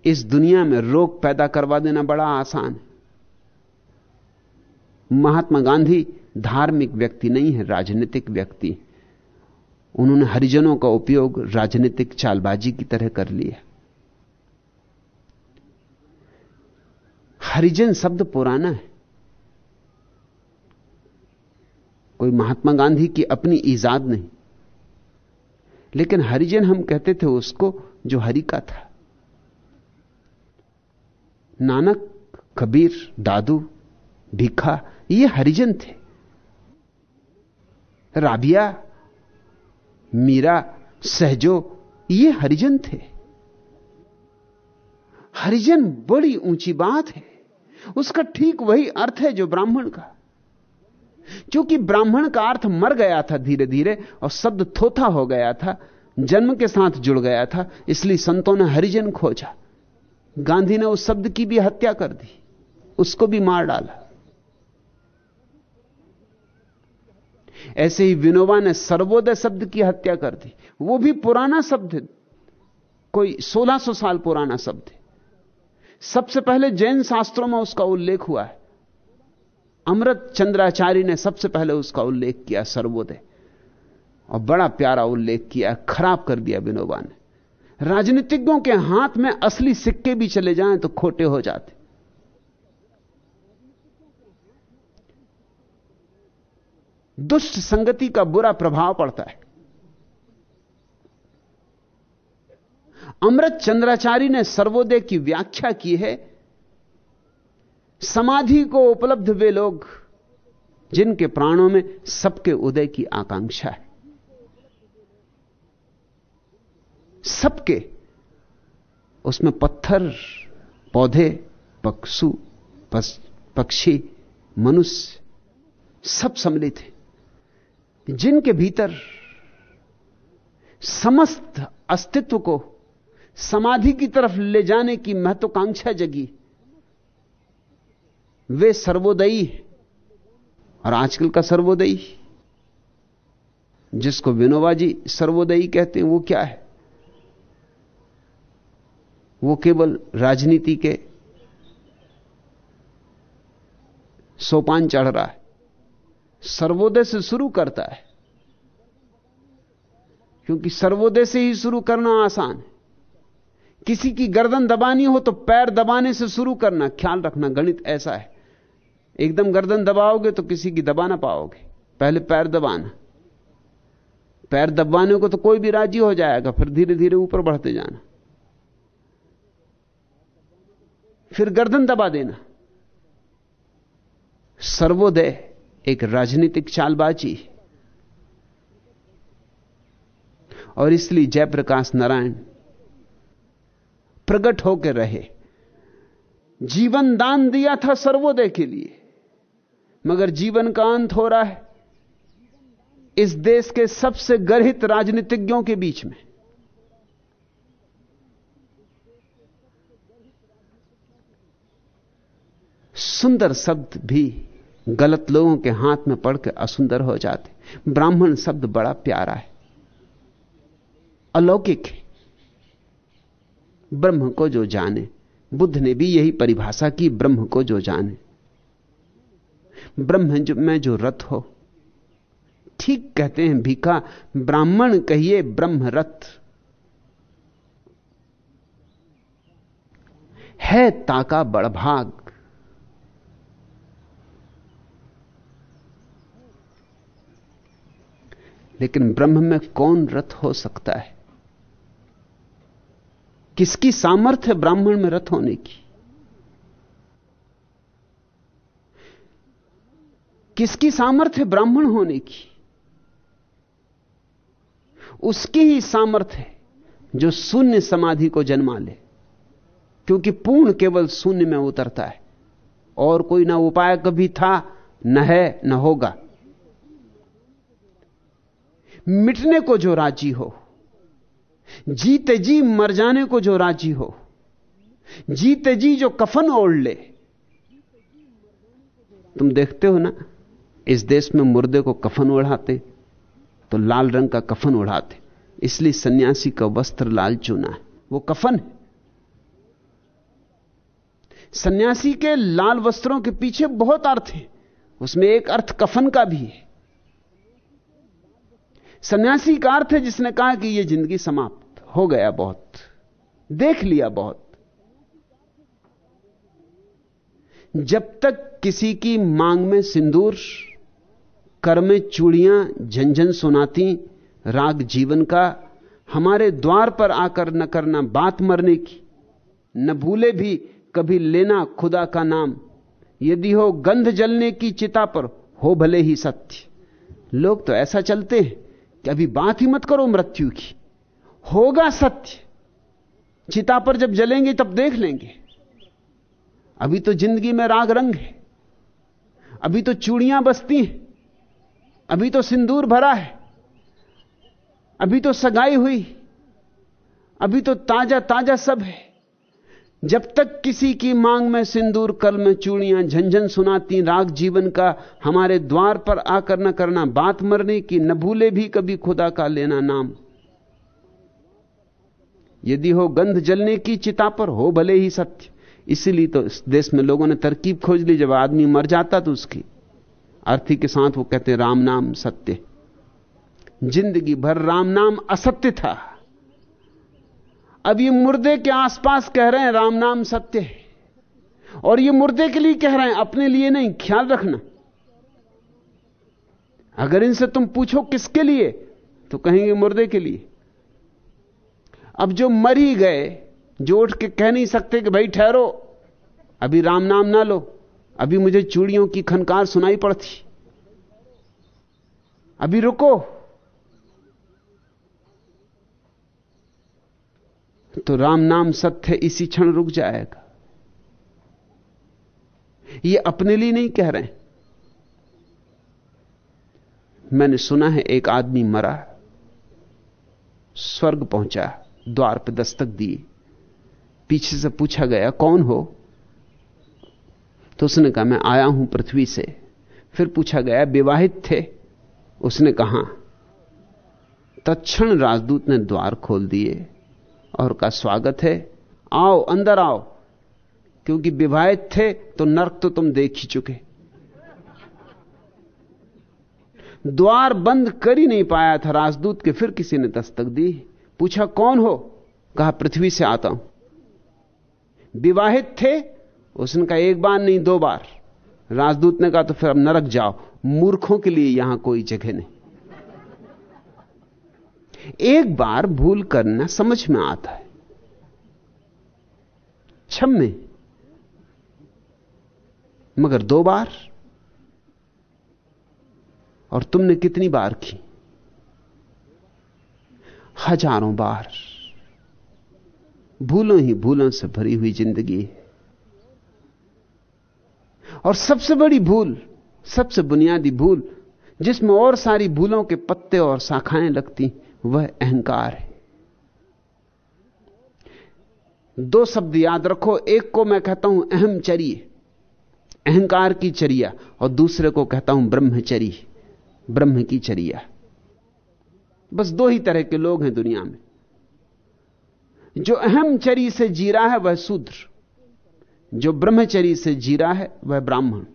इस दुनिया में रोग पैदा करवा देना बड़ा आसान है। महात्मा गांधी धार्मिक व्यक्ति नहीं है, राजनीतिक व्यक्ति उन्होंने हरिजनों का उपयोग राजनीतिक चालबाजी की तरह कर लिया। हरिजन शब्द पुराना है। कोई महात्मा गांधी की अपनी ईजाद नहीं। लेकिन हरिजन हम कहते थे उसको जो हरि का था। नानक, कबीर, दादू भिखा ये हरिजन थे। राबिया, मीरा, सहजो, ये हरिजन थे। हरिजन बड़ी ऊँची बात है। उसका ठीक वही अर्थ है जो ब्राह्मण का। क्योंकि ब्राह्मण का अर्थ मर गया था धीरे धीरे और शब्द थोथा हो गया था, जन्म के साथ जुड़ गया था, इसलिए संतों ने हरिजन खोजा। गांधी ने उस शब्द की भी हत्या कर दी, उसको भी मार डाला। ऐसे ही विनोबा ने सर्वोदय शब्द की हत्या कर दी। वो भी पुराना शब्द है, कोई 1600 साल पुराना शब्द है। सबसे पहले जैन शास्त्रों में उसका उल्लेख हुआ है। अमृत चंद्राचार्य ने सबसे पहले उसका उल्लेख किया, सर्वोदय। और बड़ा प्यारा उल्लेख किया, खराब कर दिया विनोबा ने। राजनीतिज्ञों के हाथ में असली सिक्के भी चले जाएँ तो खोटे हो जाते। दुष्ट संगति का बुरा प्रभाव पड़ता है। अमृत चंद्राचार्य ने सर्वोदय की व्याख्या की है, समाधि को उपलब्ध वे लोग, जिनके प्राणों में सबके उदय की आकांक्षा है। सबके, उसमें पत्थर, पौधे, पक्षु पक्षी, मनुष्य, सब सम्मिलित हैं। जिनके भीतर समस्त अस्तित्व को समाधि की तरफ़ ले जाने की महत्वाकांक्षा जगी, वे सर्वोदयी और आजकल का सर्वोदयी, जिसको विनोबाजी सर्वोदयी कहते हैं, वो क्या है? वो केवल राजनीति के सोपान चढ़ रहा है सर्वोदय से शुरू करता है। क्योंकि सर्वोदय से ही शुरू करना आसान है। किसी की गर्दन दबानी हो तो पैर दबाने से शुरू करना, ख्याल रखना, गणित ऐसा है। एकदम गर्दन दबाओगे तो किसी की दबा ना पाओगे, पहले पैर दबाना। पैर दबाने को तो कोई भी राज़ी हो जाएगा, फिर धीरे धीरे ऊपर बढ़ते जाना। फिर गर्दन दबा देना। सर्वोदय एक राजनीतिक चालबाजी। और इसलिए जयप्रकाश नारायण प्रकट होकर रहे। जीवन दान दिया था सर्वोदय के लिए, मगर जीवन का अंत हो रहा है। इस देश के सबसे गर्हित राजनीतिज्ञों के बीच में। सुंदर शब्द भी गलत लोगों के हाथ में पड़ के असुंदर हो जाते। ब्राह्मण शब्द बड़ा प्यारा है। अलौकिक है। ब्रह्म को जो जाने। बुद्ध ने भी यही परिभाषा की, ब्रह्म को जो जाने। ब्रह्म जो, में जो रथ हो। ठीक कहते हैं भिका ब्राह्मण कहिए ब्रह्म रथ। है ताका बड़भाग लेकिन ब्रह्म में कौन रथ हो सकता है? किसकी सामर्थ्य ब्राह्मण में रथ होने की? किसकी सामर्थ्य ब्राह्मण होने की? उसकी ही सामर्थ्य जो शून्य समाधि को जन्मा ले, क्योंकि पूर्ण केवल शून्य में उतरता है, और कोई ना उपाय कभी था, न है, न होगा। मिटने को जो राज़ी हो, जीते जी मर जाने को जो राज़ी हो, जीते जी जो कफन ओढ़ ले। तुम देखते हो ना, इस देश में मुर्दे को कफन ओढ़ाते तो लाल रंग का कफन ओढ़ाते। इसलिए सन्यासी का वस्त्र लाल चुना है। वो कफन है। सन्यासी के लाल वस्त्रों के पीछे बहुत अर्थ है। उसमें एक अर्थ कफन का भी है। सन्यासी का अर्थ है जिसने कहा कि यह ज़िंदगी समाप्त हो गया बहुत। देख लिया बहुत। जब तक किसी की मांग में सिंदूर कर में चूड़ियाँ झंझन सुनाती, राग जीवन का, हमारे द्वार पर आकर न करना बात मरने की, न भूले भी कभी लेना खुदा का नाम। यदि हो गंध जलने की चिता पर, हो भले ही सत्य। लोग तो ऐसा चलते हैं। अभी बात ही मत करो मृत्यु की। होगा सत्य। चिता पर जब जलेंगे तब देख लेंगे। अभी तो ज़िंदगी में राग रंग है। अभी तो चूड़ियाँ बसती हैं। अभी तो सिंदूर भरा है। अभी तो सगाई हुई। अभी तो ताज़ा ताज़ा सब है। जब तक किसी की मांग में सिंदूर, कल में चूड़ियाँ, झंझन सुनाती, राग जीवन का हमारे द्वार पर आकर न करना, बात मरने की, न भूले भी कभी खुदा का लेना नाम। यदि हो गंध जलने की चिता पर, हो भले ही सत्य। इसीलिए तो इस देश में लोगों ने तरकीब खोज ली, जब आदमी मर जाता तो उसकी। अर्थी के साथ वो कहते, राम नाम सत्य ज़िंदगी भर राम नाम असत्य था। अब ये मुर्दे के आसपास कह रहे हैं, राम नाम सत्य है। और ये मुर्दे के लिए कह रहे हैं, अपने लिए नहीं, ख्याल रखना। अगर इनसे तुम पूछो किसके लिए तो कहेंगे मुर्दे के लिए। अब जो मर ही गए, जो उठ के कह नहीं सकते कि भाई ठहरो, अभी राम नाम ना लो। अभी मुझे चूड़ियों की खनकार सुनाई पड़ती। अभी रुको। तो राम नाम सत्य इसी क्षण रुक जाएगा। ये अपने लिए नहीं कह रहे मैंने सुना है एक आदमी मरा, स्वर्ग पहुँचा, द्वार पर दस्तक दी पीछे से पूछा गया, कौन हो? तो उसने कहा, मैं आया हूँ पृथ्वी से। फिर पूछा गया, विवाहित थे? उसने कहा, तत्क्षण राजदूत ने द्वार खोल दिए। और का स्वागत है। आओ, अंदर आओ। क्योंकि विवाहित थे तो नर्क तो तुम देख ही चुके। द्वार बंद कर ही नहीं पाया था राजदूत के, फिर किसी ने दस्तक दी। पूछा, कौन हो? कहा, पृथ्वी से आता हूँ। विवाहित थे, उसने कहा, एक बार नहीं, दो बार। राजदूत ने कहा तो फिर अब नरक जाओ। मूर्खों के लिए यहाँ कोई जगह नहीं। एक बार भूल करना समझ में आता है। क्षम्य मगर दो बार। और तुमने कितनी बार की? हज़ारों बार। भूलों ही भूलों से भरी हुई ज़िंदगी है। और सबसे बड़ी भूल, सबसे बुनियादी भूल, जिसमें और सारी भूलों के पत्ते और शाखाएँ लगती वह अहंकार है। दो शब्द याद रखो, एक को मैं कहता हूँ अहमचर्य अहंकार की चरिया, और दूसरे को कहता हूँ ब्रह्मचरी, ब्रह्म की चरिया। बस दो ही तरह के लोग हैं दुनिया में। जो अहमचरी से जीरा है, वह शूद्र। जो ब्रह्मचरी से जीरा है, वह ब्राह्मण।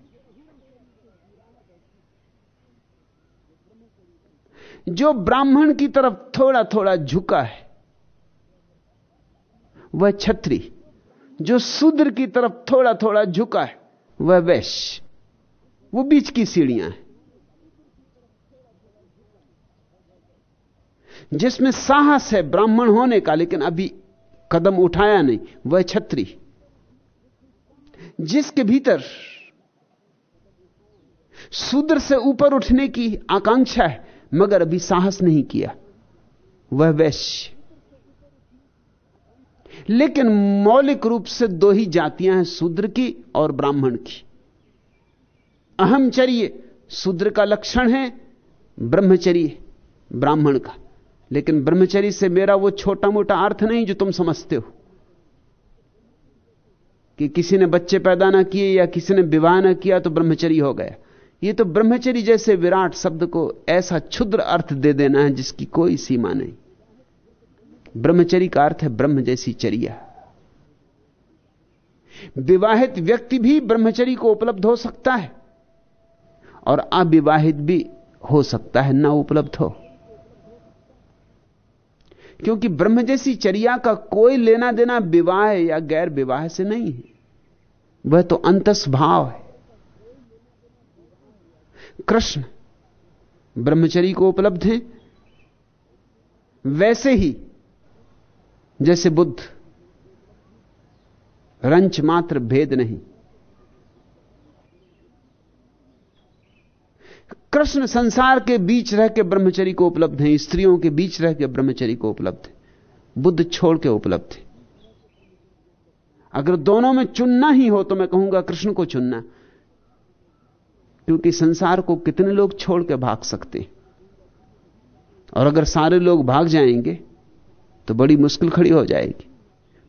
जो ब्राह्मण की तरफ़ थोड़ा थोड़ा झुका है, वह छत्री। जो शूद्र की तरफ़ थोड़ा थोड़ा झुका है, वह वैश्य वो बीच की सीढ़ियाँ हैं। जिसमें साहस है ब्राह्मण होने का, लेकिन अभी कदम उठाया नहीं, वह छत्री। जिसके भीतर शूद्र से ऊपर उठने की आकांक्षा है मगर अभी साहस नहीं किया। वह वैश्य। लेकिन मौलिक रूप से दो ही जातियाँ हैं, शूद्र की और ब्राह्मण की। अहमचर्य शूद्र का लक्षण है, ब्रह्मचर्य ब्राह्मण का। लेकिन ब्रह्मचर्य से मेरा वो छोटा मोटा अर्थ नहीं जो तुम समझते हो। कि किसी ने बच्चे पैदा ना किए या किसी ने विवाह ना किया तो ब्रह्मचर्य हो गया। ये तो ब्रह्मचरी जैसे विराट शब्द को ऐसा क्षुद्र अर्थ दे देना है जिसकी कोई सीमा नहीं। ब्रह्मचरी का अर्थ है ब्रह्म जैसी चर्या। विवाहित व्यक्ति भी ब्रह्मचरी को उपलब्ध हो सकता है और अविवाहित भी हो सकता है, ना उपलब्ध हो। क्योंकि ब्रह्म जैसी चर्या का कोई लेना देना विवाह या गैर विवाह से नहीं है। वह तो अंतस भाव है। कृष्ण ब्रह्मचरी को उपलब्ध है। वैसे ही जैसे बुद्ध, रंच मात्र भेद नहीं। कृष्ण संसार के बीच रह के ब्रह्मचरी को उपलब्ध है, स्त्रियों के बीच रह के ब्रह्मचरी को उपलब्ध है। बुद्ध छोड़ के उपलब्ध है। अगर दोनों में चुनना ही हो तो मैं कहूँगा कृष्ण को चुनना। क्योंकि संसार को कितने लोग छोड़ के भाग सकते? हैं और अगर सारे लोग भाग जाएँगे तो बड़ी मुश्किल खड़ी हो जाएगी।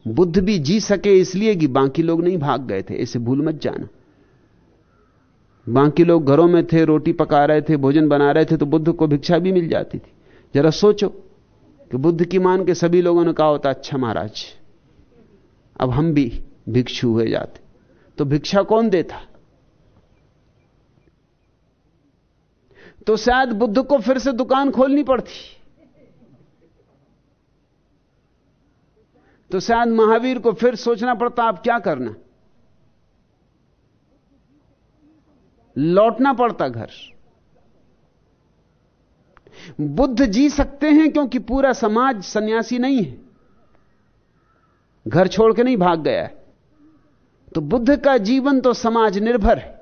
बुद्ध भी जी सके इसलिए कि बाकी लोग नहीं भाग गए थे, इसे भूल मत जाना। बाकी लोग घरों में थे, रोटी पका रहे थे, भोजन बना रहे थे तो बुद्ध को भिक्षा भी मिल जाती थी। जरा सोचो कि बुद्ध की मान के सभी लोगों ने कहा होता अच्छा महाराज, अब हम भी भिक्षु हुए जाते। तो भिक्षा कौन देता? तो शायद बुद्ध को फिर से दुकान खोलनी पड़ती। तो शायद महावीर को फिर सोचना पड़ता, आप क्या करना? लौटना पड़ता घर। बुद्ध जी सकते हैं क्योंकि पूरा समाज सन्यासी नहीं है। घर छोड़ के नहीं भाग गया है। तो बुद्ध का जीवन तो समाज निर्भर है।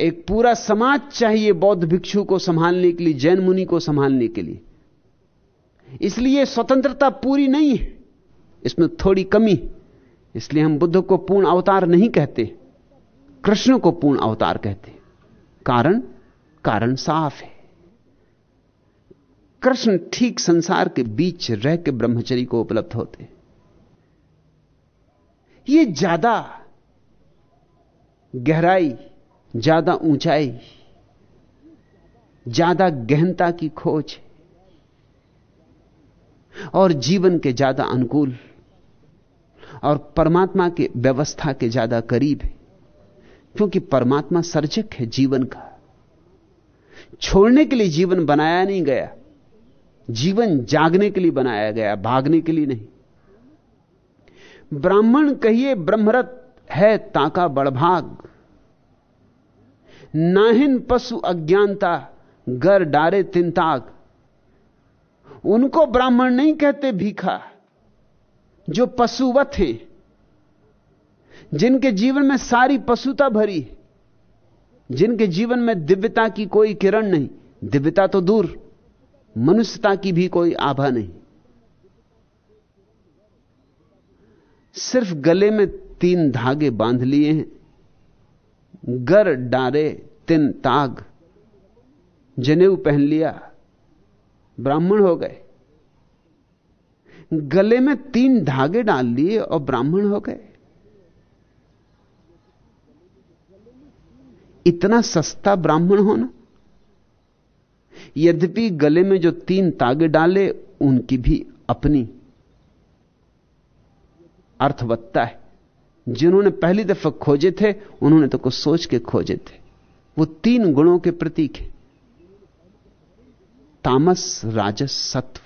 एक पूरा समाज चाहिए बौद्ध भिक्षु को संभालने के लिए, जैन मुनि को संभालने के लिए। इसलिए स्वतंत्रता पूरी नहीं है। इसमें थोड़ी कमी। इसलिए हम बुद्ध को पूर्ण अवतार नहीं कहते। कृष्ण को पूर्ण अवतार कहते। कारण कारण साफ़ है। कृष्ण ठीक संसार के बीच रह के ब्रह्मचरी को उपलब्ध होते। ये ज़्यादा गहराई ज़्यादा ऊंचाई, ज़्यादा गहनता की खोज और जीवन के ज़्यादा अनुकूल और परमात्मा के व्यवस्था के ज़्यादा करीब है। क्योंकि परमात्मा सर्जक है जीवन का। छोड़ने के लिए जीवन बनाया नहीं गया। जीवन जागने के लिए बनाया गया, भागने के लिए नहीं। ब्राह्मण कहिए ब्रह्मरत है ताका बड़भाग नाहिन पशु अज्ञानता गर डारे तिनताग उनको ब्राह्मण नहीं कहते भीखा, जो पशुवत हैं, जिनके जीवन में सारी पशुता भरी जिनके जीवन में दिव्यता की कोई किरण नहीं। दिव्यता तो दूर, मनुष्यता की भी कोई आभा नहीं। सिर्फ़ गले में तीन धागे बाँध लिए हैं। गर डारे तिन ताग। जनेऊ पहन लिया। ब्राह्मण हो गए। गले में तीन धागे डाल लिए और ब्राह्मण हो गए। इतना सस्ता ब्राह्मण होना। यद्यपि गले में जो तीन तागे डाले, उनकी भी अपनी अर्थवत्ता है। जिन्होंने पहली दफ़ा खोजे थे, उन्होंने तो कुछ सोच के खोजे थे। वो तीन गुणों के प्रतीक हैं। तामस, राजस, सत्व।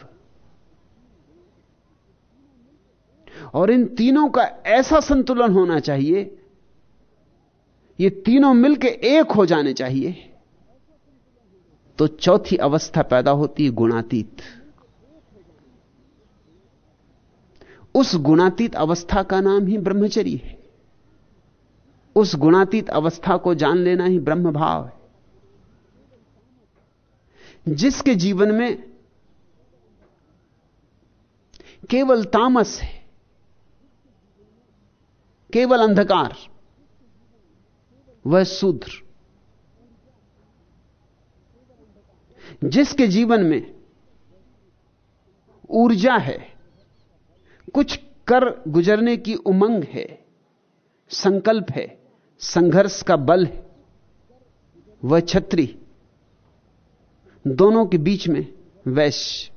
और इन तीनों का ऐसा संतुलन होना चाहिए, ये तीनों मिलके एक हो जाने चाहिए। तो चौथी अवस्था पैदा होती गुणातीत। उस गुणातीत अवस्था का नाम ही ब्रह्मचरी है। उस गुणातीत अवस्था को जान लेना ही ब्रह्म भाव है। जिसके जीवन में केवल तामस है, केवल अंधकार, वह शूद्र। जिसके जीवन में ऊर्जा है कुछ कर गुजरने की उमंग है, संकल्प है, संघर्ष का बल है, वह छत्री, दोनों के बीच में वैश्य।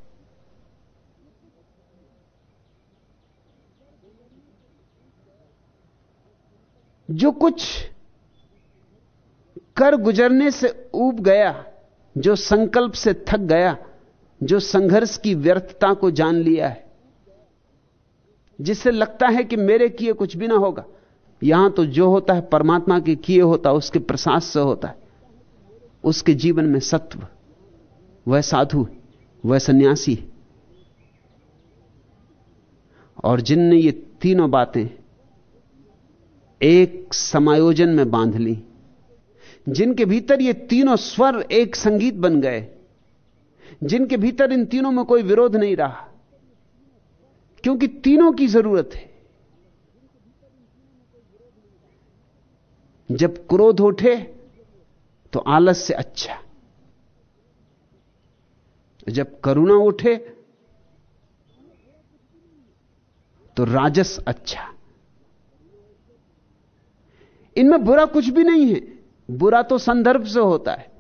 जो कुछ कर गुजरने से ऊब गया, जो संकल्प से थक गया, जो संघर्ष की व्यर्थता को जान लिया है जिससे लगता है कि मेरे किए कुछ भी ना होगा। यहाँ तो जो होता है, परमात्मा के किए होता है, उसके प्रसाद से होता है। उसके जीवन में सत्व, वह साधु वह सन्यासी और जिनने ये तीनों बातें एक समायोजन में बाँध ली, जिनके भीतर ये तीनों स्वर एक संगीत बन गए, जिनके भीतर इन तीनों में कोई विरोध नहीं रहा क्योंकि तीनों की ज़रूरत है। जब क्रोध उठे तो आलस से अच्छा। जब करुणा उठे तो राजस अच्छा। इनमें बुरा कुछ भी नहीं है। बुरा तो संदर्भ से होता है।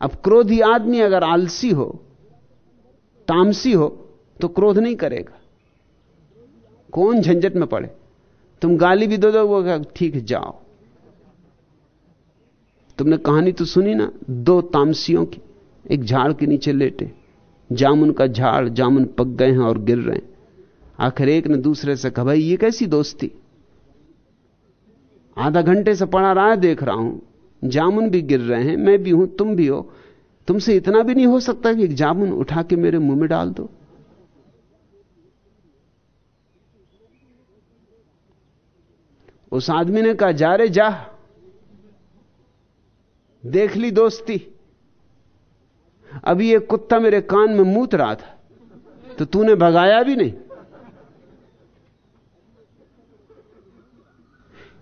अब क्रोधी आदमी अगर आलसी हो, तामसी हो तो क्रोध नहीं करेगा। कौन झंझट में पड़े? तुम गाली भी दो दो, वो ठीक है जाओ। तुमने कहानी तो सुनी ना? दो तामसियों की, एक झाड़ के नीचे लेटे। जामुन का झाड़, जामुन पक गए हैं और गिर रहे हैं। आखिर एक ने दूसरे से कहा, भाई, ये कैसी दोस्ती? आधा घंटे से पड़ा रहा है देख रहा हूँ। जामुन भी गिर रहे हैं, मैं भी हूँ, तुम भी हो। तुमसे इतना भी नहीं हो सकता कि एक जामुन उठा के मेरे मुँह में डाल दो। उस आदमी ने कहा, जा रे, जा। देख ली दोस्ती। अभी एक कुत्ता मेरे कान में मूत रहा था तो तूने भगाया भी नहीं।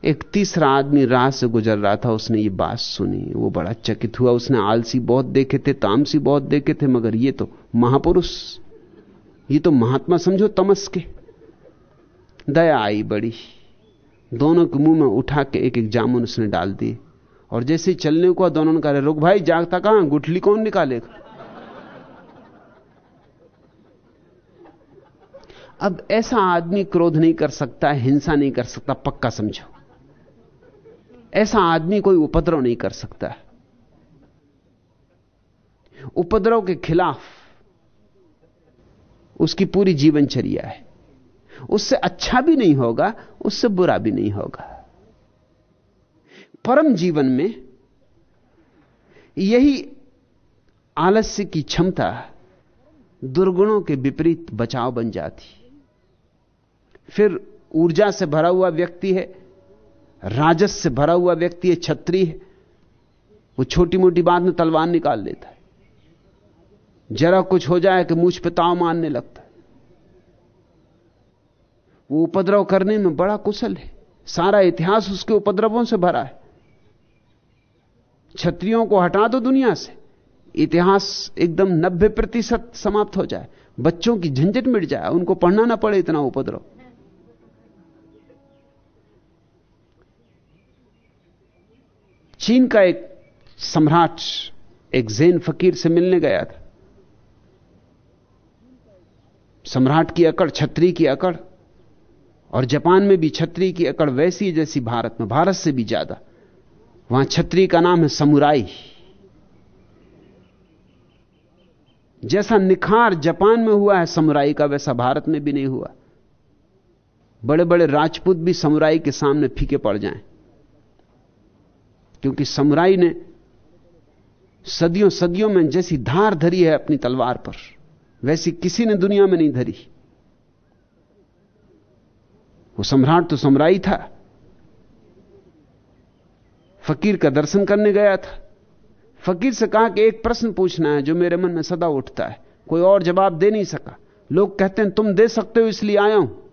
एक तीसरा आदमी राह से गुजर रहा था, उसने ये बात सुनी। वो बड़ा चकित हुआ, उसने आलसी बहुत देखे थे, तामसी बहुत देखे थे, मगर ये तो महापुरुष। ये तो महात्मा समझो, तमस के। दया आई बड़ी। दोनों के मुँह में उठा के एक एक जामुन उसने डाल दिए। और जैसे चलने को दोनों ने कहा रुक भाई, जागता कहाँ? गुठली कौन निकालेगा अब ऐसा आदमी क्रोध नहीं कर सकता, हिंसा नहीं कर सकता, पक्का समझो। ऐसा आदमी कोई उपद्रव नहीं कर सकता। उपद्रव के खिलाफ उसकी पूरी जीवनचर्या है। उससे अच्छा भी नहीं होगा, उससे बुरा भी नहीं होगा। परम जीवन में यही आलस्य की क्षमता दुर्गुणों के विपरीत बचाव बन जाती। फिर ऊर्जा से भरा हुआ व्यक्ति है, राजस से भरा हुआ व्यक्ति है छत्री है, वो छोटी मोटी बात में तलवार निकाल लेता है। जरा कुछ हो जाए कि मुझ पे ताव मारने लगता वो उपद्रव करने में बड़ा कुशल है। सारा इतिहास उसके उपद्रवों से भरा है। छत्रियों को हटा दो दुनिया से। इतिहास एकदम नब्बे प्रतिशत समाप्त हो जाए। बच्चों की झंझट मिट जाए। उनको पढ़ना ना पड़े इतना उपद्रव। चीन का एक सम्राट, एक जैन फकीर से मिलने गया था। सम्राट की अकड़ छत्री की अकड़। और जापान में भी छत्री की अकड़ वैसी जैसी भारत में, भारत से भी ज़्यादा। वहाँ छत्री का नाम है समुराई। जैसा निखार जापान में हुआ है, समुराई का वैसा भारत में भी नहीं हुआ। बड़े बड़े राजपूत भी समुराई के सामने फीके पड़ जाएँ। क्योंकि समुराई ने सदियों सदियों में जैसी धार धरी है अपनी तलवार पर, वैसी किसी ने दुनिया में नहीं धरी। वो सम्राट तो सम्राई था। फकीर का दर्शन करने गया था। फकीर से कहा कि एक प्रश्न पूछना है जो मेरे मन में सदा उठता है। कोई और जवाब दे नहीं सका। लोग कहते हैं, तुम दे सकते हो, इसलिए आया हूँ।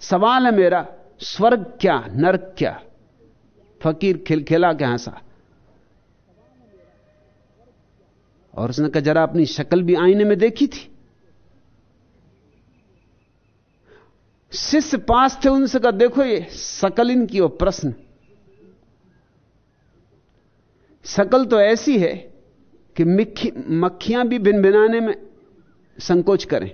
सवाल है मेरा, स्वर्ग क्या, नरक क्या? फकीर खिलखिला के हंसा। और उसने कहा, जरा अपनी शक्ल भी आईने में देखी थी? शिष्य पास थे उनसे कहा, देखो ये सकल इनकी वो प्रश्न। शकल तो ऐसी है कि मक्खियाँ भी बिन बिनाने में संकोच करें।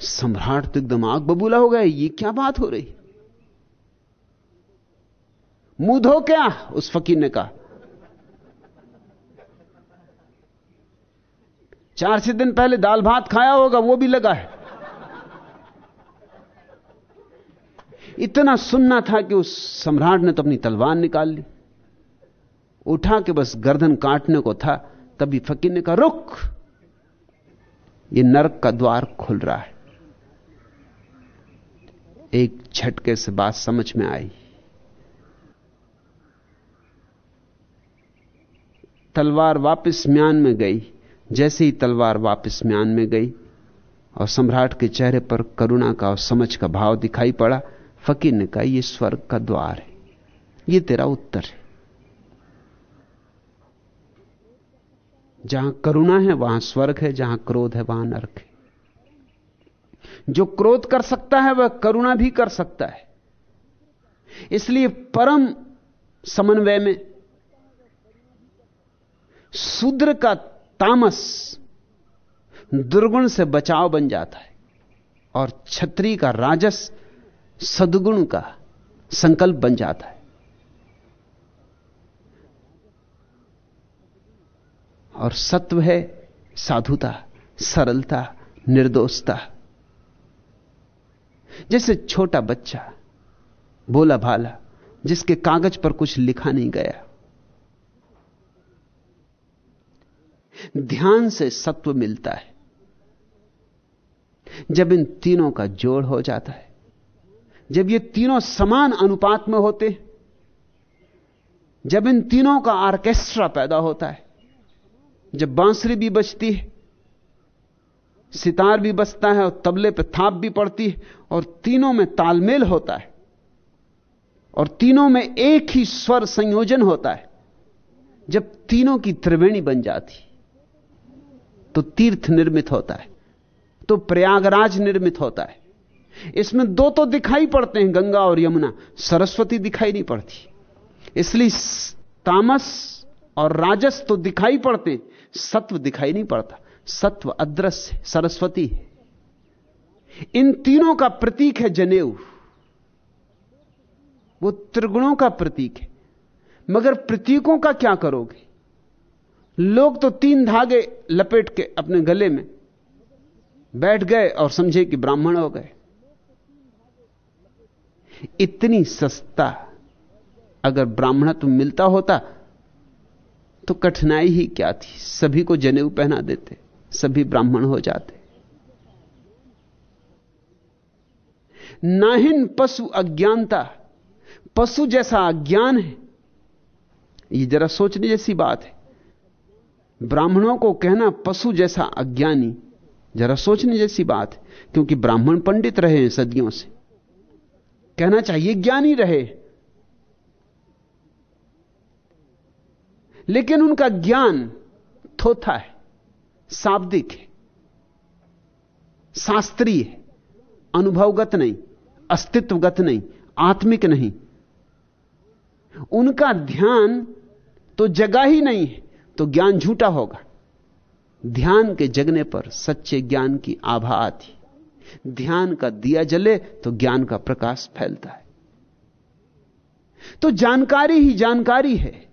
सम्राट तो एकदम आग बबूला हो गया, ये क्या बात हो रही? मुँह धो क्या? उस फकीर ने कहा। चार छह दिन पहले दाल भात खाया होगा, वो भी लगा है। इतना सुनना था कि उस सम्राट ने तो अपनी तलवार निकाल ली। उठा के बस गर्दन काटने को था, तभी फकीर ने कहा, रुक, ये नरक का द्वार खुल रहा है। एक झटके से बात समझ में आई। तलवार वापस म्यान में गई, जैसे ही तलवार वापस म्यान में गई, और सम्राट के चेहरे पर करुणा का और समझ का भाव दिखाई पड़ा फकीर ने कहा यह स्वर्ग का द्वार है। यह तेरा उत्तर है। जहाँ करुणा है, वहाँ स्वर्ग है, जहाँ क्रोध है, वहाँ नरक है। जो क्रोध कर सकता है, वह करुणा भी कर सकता है। इसलिए परम समन्वय में शूद्र का तामस दुर्गुण से बचाव बन जाता है और छत्री का राजस सदगुण का संकल्प बन जाता है। और सत्व है साधुता, सरलता, निर्दोषता। जैसे छोटा बच्चा बोला भाला, जिसके कागज़ पर कुछ लिखा नहीं गया। ध्यान से सत्व मिलता है। जब इन तीनों का जोड़ हो जाता है जब ये तीनों समान अनुपात में होते, जब इन तीनों का ऑर्केस्ट्रा पैदा होता है, जब बांसुरी भी बजती है, सितार भी बजता है और तबले पे थाप भी पड़ती है, और तीनों में तालमेल होता है, और तीनों में एक ही स्वर संयोजन होता है, जब तीनों की त्रिवेणी बन जाती तो तीर्थ निर्मित होता है तो प्रयागराज निर्मित होता है इसमें दो तो दिखाई पड़ते हैं, गंगा और यमुना। सरस्वती दिखाई नहीं पड़ती। इसलिए तामस और राजस तो दिखाई पड़ते सत्व दिखाई नहीं पड़ता। सत्व अदृश्य सरस्वती है। इन तीनों का प्रतीक है जनेऊ। वो त्रिगुणों का प्रतीक है। मगर प्रतीकों का क्या करोगे? लोग तो तीन धागे लपेट के अपने गले में बैठ गए और समझे कि ब्राह्मण हो गए। इतनी सस्ता अगर ब्राह्मणत्व मिलता होता तो कठिनाई ही क्या थी? सभी को जनेऊ पहना देते, सभी ब्राह्मण हो जाते। नाहिन पशु अज्ञानता, पशु जैसा अज्ञान है। ये जरा सोचने जैसी बात है। ब्राह्मणों को कहना पशु जैसा अज्ञानी, जरा सोचने जैसी बात है, क्योंकि ब्राह्मण पंडित रहे हैं सदियों से। कहना चाहिए, ज्ञानी रहे। लेकिन उनका ज्ञान थोथा है, शाब्दिक है, शास्त्रीय है, अनुभवगत नहीं, अस्तित्वगत नहीं, आत्मिक नहीं। उनका ध्यान तो जगा ही नहीं है तो ज्ञान झूठा होगा। ध्यान के जगने पर सच्चे ज्ञान की आभा आती ध्यान का दिया जले तो ज्ञान का प्रकाश फैलता है। तो जानकारी ही जानकारी है।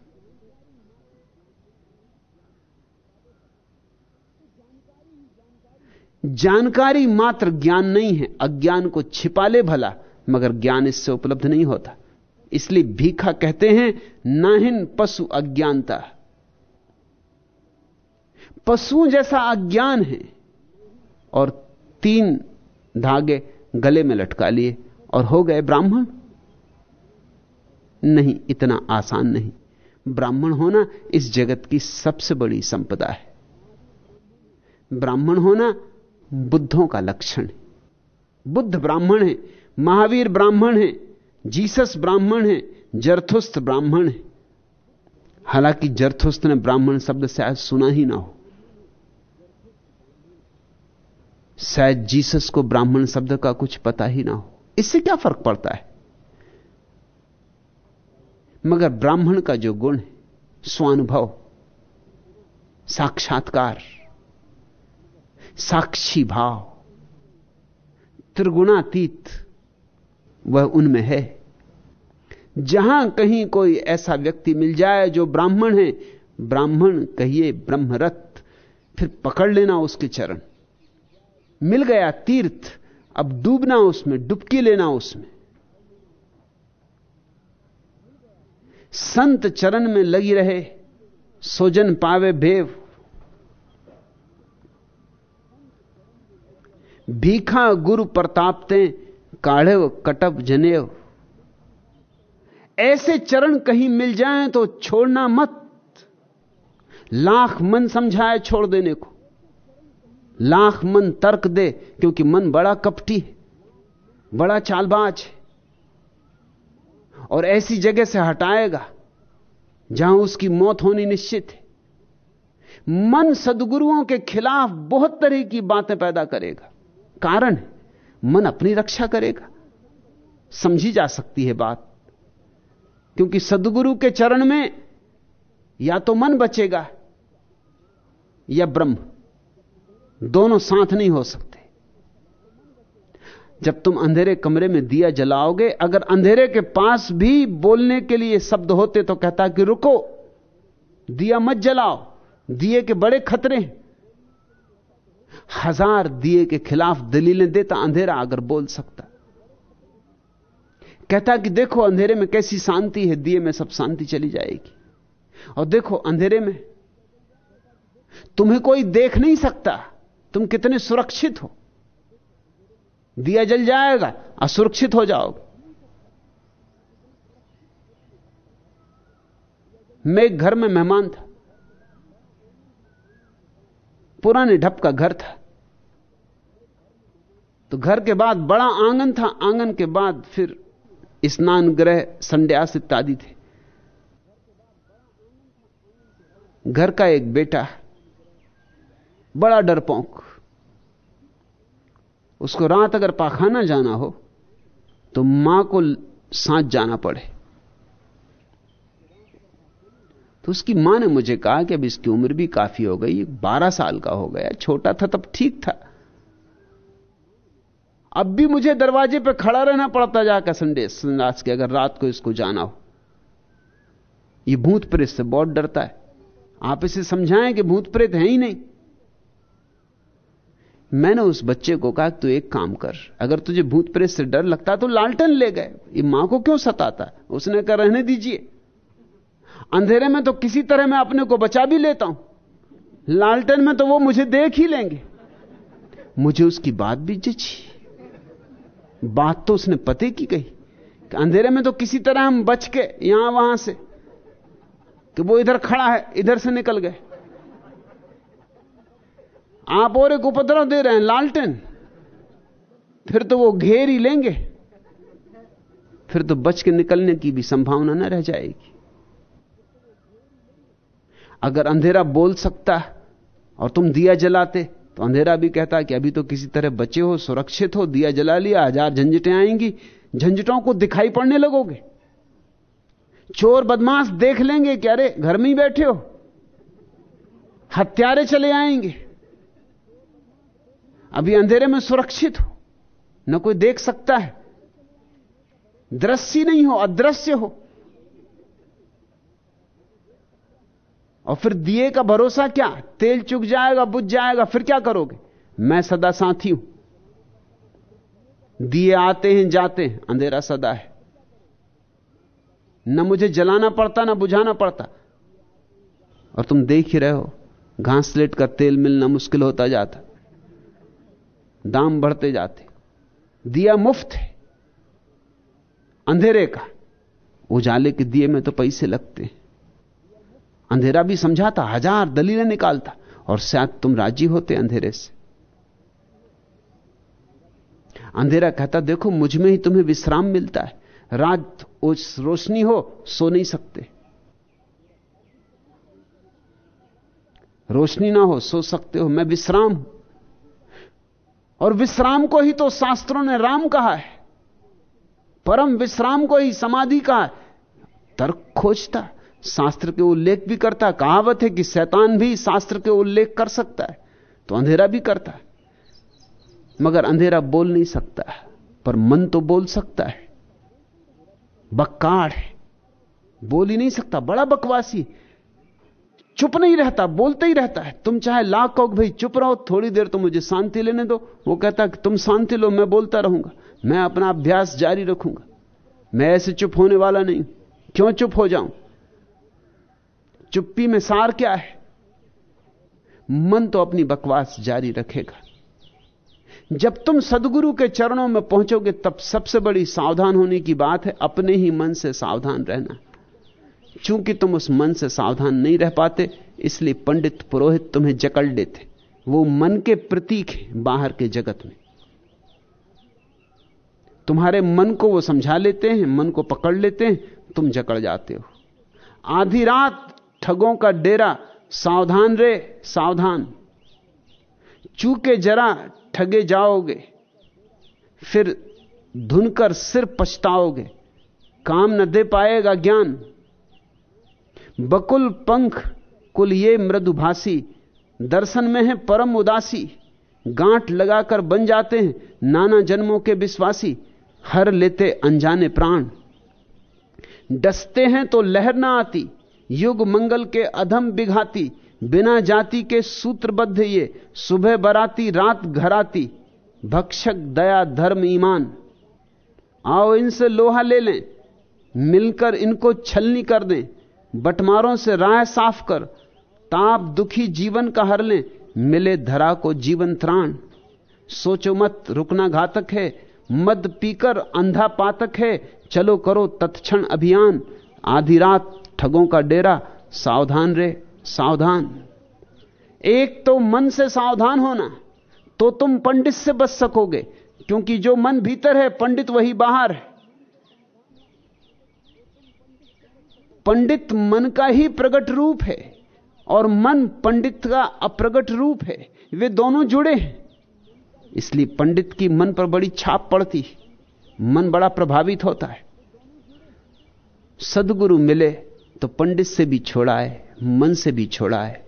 जानकारी मात्र ज्ञान नहीं है, अज्ञान को छिपा ले भला, मगर ज्ञान इससे उपलब्ध नहीं होता। इसलिए भीखा कहते हैं, नाहिन पशु अज्ञानता। पशुओं जैसा अज्ञान है, और तीन धागे गले में लटका लिए और हो गए ब्राह्मण? नहीं, इतना आसान नहीं। ब्राह्मण होना इस जगत की सबसे बड़ी संपदा है। ब्राह्मण होना बुद्धों का लक्षण है। बुद्ध ब्राह्मण है, महावीर ब्राह्मण है, जीसस ब्राह्मण है, जरथुस्त ब्राह्मण है। हालाँकि जरथुस्त ने ब्राह्मण शब्द शायद सुना ही ना हो। शायद जीसस को ब्राह्मण शब्द का कुछ पता ही ना हो। इससे क्या फ़र्क पड़ता है? मगर ब्राह्मण का जो गुण है, स्वानुभव, साक्षात्कार, साक्षी भाव, त्रिगुणातीत, वह उनमें है। जहाँ कहीं कोई ऐसा व्यक्ति मिल जाए जो ब्राह्मण है, ब्राह्मण कहिए ब्रह्मरथ फिर पकड़ लेना उसके चरण। मिल गया तीर्थ, अब डूबना उसमें, डुबकी लेना उसमें। संत चरण में लगी रहे, सोजन पावे भेव। भीखा गुरु प्रतापते, काढ़ेव कटप जनेव। ऐसे चरण कहीं मिल जाएँ तो छोड़ना मत। लाख मन समझाए छोड़ देने को। लाख मन तर्क दे, क्योंकि मन बड़ा कपटी है, बड़ा चालबाज है, और ऐसी जगह से हटाएगा जहाँ उसकी मौत होनी निश्चित है। मन सदगुरुओं के खिलाफ बहुत तरह की बातें पैदा करेगा। कारण मन अपनी रक्षा करेगा। समझी जा सकती है बात, क्योंकि सदगुरु के चरण में या तो मन बचेगा या ब्रह्म। दोनों साथ नहीं हो सकते। जब तुम अंधेरे कमरे में दिया जलाओगे, अगर अंधेरे के पास भी बोलने के लिए शब्द होते तो कहता कि रुको, दिया मत जलाओ, दिए के बड़े खतरे हैं। हज़ार दिए के खिलाफ दलीलें देता अंधेरा अगर बोल सकता। कहता कि देखो अंधेरे में कैसी शांति है, दिए में सब शांति चली जाएगी। और देखो अंधेरे में तुम्हें कोई देख नहीं सकता। तुम कितने सुरक्षित हो? दिया जल जाएगा, असुरक्षित हो जाओगे। मैं एक घर में मेहमान था। पुराने ढप का घर था। तो घर के बाद बड़ा आँगन था। आँगन के बाद फिर स्नान ग्रह संड्यास इत्यादि थे। घर का एक बेटा बड़ा डरपोंक उसको रात अगर पाखाना जाना हो तो माँ को साथ जाना पड़े। तो उसकी माँ ने मुझे कहा कि अब इसकी उम्र भी काफ़ी हो गई, बारह साल का हो गया, छोटा था तब ठीक था। अब भी मुझे दरवाजे पर खड़ा रहना पड़ता जाकर संडे संदास के अगर रात को इसको जाना हो। ये भूत प्रेत से बहुत डरता है। आप इसे समझाएँ कि भूत प्रेत है ही नहीं। मैंने उस बच्चे को कहा, तू एक काम कर, अगर तुझे भूत प्रेत से डर लगता तो लालटन ले गए। ये माँ को क्यों सताता? उसने कहा, रहने दीजिए। अंधेरे में तो किसी तरह मैं अपने को बचा भी लेता हूँ। लालटन में तो वो मुझे देख ही लेंगे। मुझे उसकी बात भी जची। बात तो उसने पते की कही कि अंधेरे में तो किसी तरह हम बच के यहाँ वहाँ से। कि वो इधर खड़ा है, इधर से निकल गए। आप और एक उपद्रव दे रहे हैं, लालटेन। फिर तो वो घेर ही लेंगे। फिर तो बच के निकलने की भी संभावना न रह जाएगी। अगर अंधेरा बोल सकता है और तुम दिया जलाते तो अंधेरा भी कहता कि अभी तो किसी तरह बचे हो, सुरक्षित हो, दिया जला लिया, हज़ार झंझटें आएँगी, झंझटों को दिखाई पड़ने लगोगे। चोर बदमाश देख लेंगे कि अरे घर में ही बैठे हो, हत्यारे चले आएँगे। अभी अंधेरे में सुरक्षित हो। न कोई देख सकता है। दृश्य नहीं हो, अदृश्य हो। और फिर दिए का भरोसा क्या? तेल चुक जाएगा, बुझ जाएगा, फिर क्या करोगे? मैं सदा साथी हूँ। दिए आते हैं, जाते हैं, अंधेरा सदा है। न मुझे जलाना पड़ता, ना बुझाना पड़ता। और तुम देख ही रहे हो, घास लेट का तेल मिलना मुश्किल होता जाता। दाम बढ़ते जाते। दिया मुफ़्त है। अंधेरे का। उजाले के दिए में तो पैसे लगते अंधेरा भी समझाता, हज़ार दलीलें निकालता, और शायद तुम राज़ी होते अंधेरे से। अंधेरा कहता, देखो, मुझमें ही तुम्हें विश्राम मिलता है। रात रोशनी हो, सो नहीं सकते। रोशनी ना हो, सो सकते हो। मैं विश्राम हूँ। और विश्राम को ही तो शास्त्रों ने राम कहा है। परम विश्राम को ही समाधि कहा तर्क खोजता, शास्त्र के उल्लेख भी करता, कहावत है कि शैतान भी शास्त्र के उल्लेख कर सकता है तो अंधेरा भी करता है। मगर अंधेरा बोल नहीं सकता, पर मन तो बोल सकता है। बक्काड़ है। बोल ही नहीं सकता, बड़ा बकवासी चुप नहीं रहता, बोलते ही रहता है। तुम चाहे लाख कहो भाई, चुप रहो, थोड़ी देर तो मुझे शांति लेने दो। वो कहता कि तुम शांति लो, मैं बोलता रहूँगा। मैं अपना अभ्यास जारी रखूँगा। मैं ऐसे चुप होने वाला नहीं क्यों चुप हो जाऊँ? चुप्पी में सार क्या है? मन तो अपनी बकवास जारी रखेगा। जब तुम सदगुरु के चरणों में पहुंचोगे, तब सबसे बड़ी सावधान होने की बात है, अपने ही मन से सावधान रहना। चूँकि तुम उस मन से सावधान नहीं रह पाते, इसलिए पंडित पुरोहित तुम्हें जकड़ लेते। वो मन के प्रतीक है बाहर के जगत में। तुम्हारे मन को वो समझा लेते हैं, मन को पकड़ लेते हैं, तुम जकड़ जाते हो। आधी रात ठगों का डेरा, सावधान रे, सावधान। चूके जरा ठगे जाओगे, फिर धुनकर सिर पछताओगे। काम न दे पाएगा ज्ञान। बकुल पंख, कुल ये मृदुभाषी, दर्शन में है परम उदासी। गांठ लगाकर बन जाते हैं नाना जन्मों के विश्वासी, हर लेते अनजाने प्राण। डसते हैं तो लहर ना आती, युग मंगल के अधम बिघाती, बिना जाति के सूत्रबद्ध ये, सुबह बराती, रात घराती, भक्षक दया धर्म ईमान। आओ इनसे लोहा ले लें, मिलकर इनको छलनी कर दें। बटमारों से राय साफ़ कर, ताप दुखी जीवन का हर लें, मिले धरा को जीवन त्राण। सोचो मत, रुकना घातक है, मद पीकर अंधा पातक है, चलो करो तत्क्षण अभियान। आधी रात ठगों का डेरा, सावधान रे, सावधान। एक तो मन से सावधान होना तो तुम पंडित से बच सकोगे, क्योंकि जो मन भीतर है, पंडित वही बाहर है। पंडित मन का ही प्रकट रूप है और मन पंडित का अप्रगट रूप है। वे दोनों जुड़े हैं। इसलिए पंडित की मन पर बड़ी छाप पड़ती मन बड़ा प्रभावित होता है। सदगुरु मिले तो पंडित से भी छोड़ाए मन से भी छोड़ाए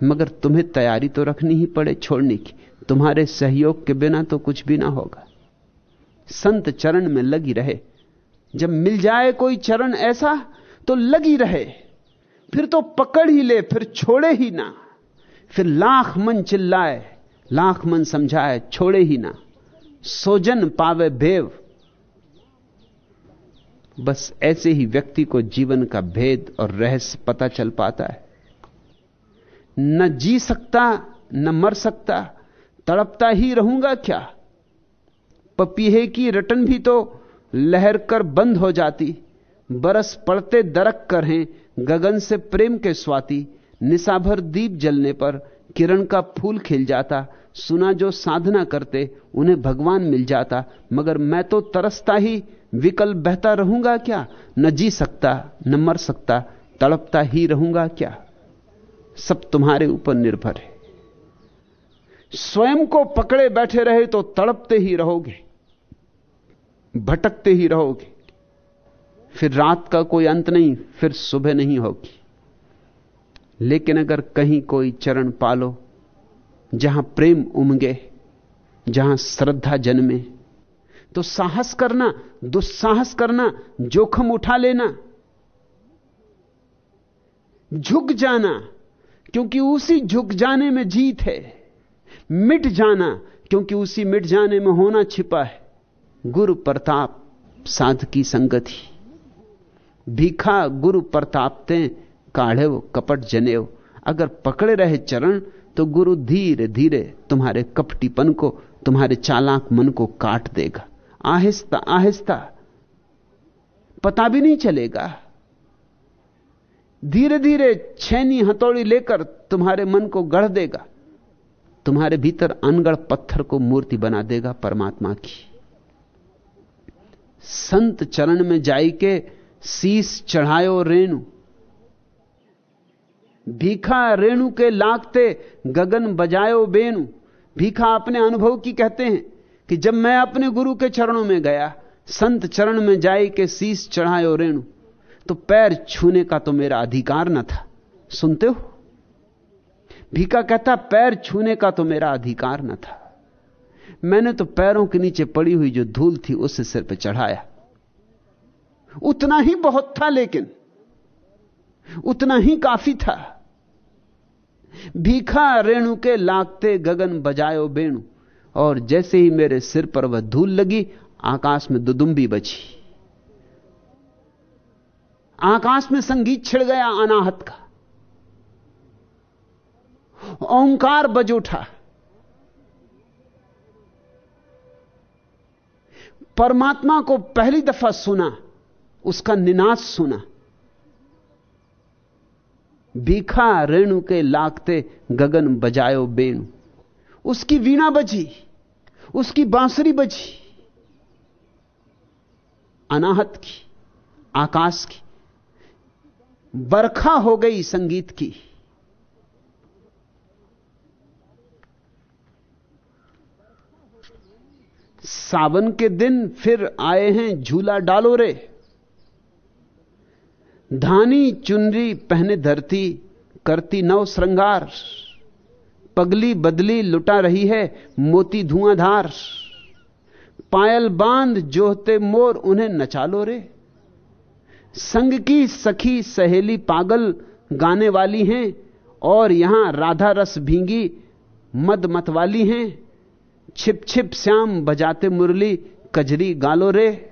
मगर तुम्हें तैयारी तो रखनी ही पड़े छोड़ने की। तुम्हारे सहयोग के बिना तो कुछ भी ना होगा। संत चरण में लगी रहे। जब मिल जाए कोई चरण ऐसा तो लगी रहे, फिर तो पकड़ ही ले, फिर छोड़े ही ना। फिर लाख मन चिल्लाए, लाख मन समझाए, छोड़े ही ना। सोजन पावे भेव। बस ऐसे ही व्यक्ति को जीवन का भेद और रहस्य पता चल पाता है। न जी सकता, न मर सकता, तड़पता ही रहूँगा क्या? पपीहे की रटन भी तो लहर कर बंद हो जाती। बरस पड़ते दरक कर हैं गगन से प्रेम के स्वाति। निशाभर दीप जलने पर किरण का फूल खिल जाता। सुना जो साधना करते, उन्हें भगवान मिल जाता। मगर मैं तो तरसता ही, विकल बहता रहूँगा क्या? न जी सकता, न मर सकता, तड़पता ही रहूँगा क्या? सब तुम्हारे ऊपर निर्भर है। स्वयं को पकड़े बैठे रहे तो तड़पते ही रहोगे, भटकते ही रहोगे। फिर रात का कोई अंत नहीं, फिर सुबह नहीं होगी। लेकिन अगर कहीं कोई चरण पालो, जहाँ प्रेम उमगे, जहाँ श्रद्धा जन्मे तो साहस करना, दुस्साहस करना, जोखम उठा लेना, झुक जाना, क्योंकि उसी झुक जाने में जीत है। मिट जाना, क्योंकि उसी मिट जाने में होना छिपा है। गुरु प्रताप साध की संगति। भीखा गुरु प्रतापते, काढ़े कपट जनेव अगर पकड़े रहे चरण तो गुरु धीरे धीरे तुम्हारे कपटीपन को, तुम्हारे चालाक मन को काट देगा। आहिस्ता आहिस्ता। पता भी नहीं चलेगा। धीरे धीरे छेनी हथौड़ी लेकर तुम्हारे मन को गढ़ देगा। तुम्हारे भीतर अनगढ़ पत्थर को मूर्ति बना देगा परमात्मा की। संत चरण में जाई के शीस चढ़ायो रेणु। भीखा रेणु के लागते गगन बजायो बेणु। भीखा अपने अनुभव की कहते हैं कि जब मैं अपने गुरु के चरणों में गया, संत चरण में जाई के शीश चढ़ायो रेणु तो पैर छूने का तो मेरा अधिकार न था। सुनते हो? भीखा कहता, पैर छूने का तो मेरा अधिकार न था। मैंने तो पैरों के नीचे पड़ी हुई जो धूल थी, उसे सिर पर चढ़ाया। उतना ही बहुत था लेकिन, उतना ही काफ़ी था। भीखा रेणु के लागते गगन बजायो बेणु, और जैसे ही मेरे सिर पर वह धूल लगी, आकाश में दुदुम्बी बची। आकाश में संगीत छिड़ गया अनाहत का। ओंकार बज उठा। परमात्मा को पहली दफ़ा सुना। उसका निनाश सुना। भीखा रेणु के लागते गगन बजायो बेणु। उसकी वीणा बजी, उसकी बांसुरी बजी, अनाहत की, आकाश की, बरखा हो गई संगीत की। सावन के दिन फिर आए हैं झूला डालो रे। धानी, चुनरी पहने धरती, करती नव श्रृंगार। पगली बदली लुटा रही है मोती धुआंधार। पायल बाँध जोहते मोर, उन्हें नचालो रे। संग की सखी सहेली पागल गाने वाली हैं, और यहाँ राधा रस भींगी मद मत वाली हैं। छिप छिप श्याम बजाते मुरली, कजरी गालो रे।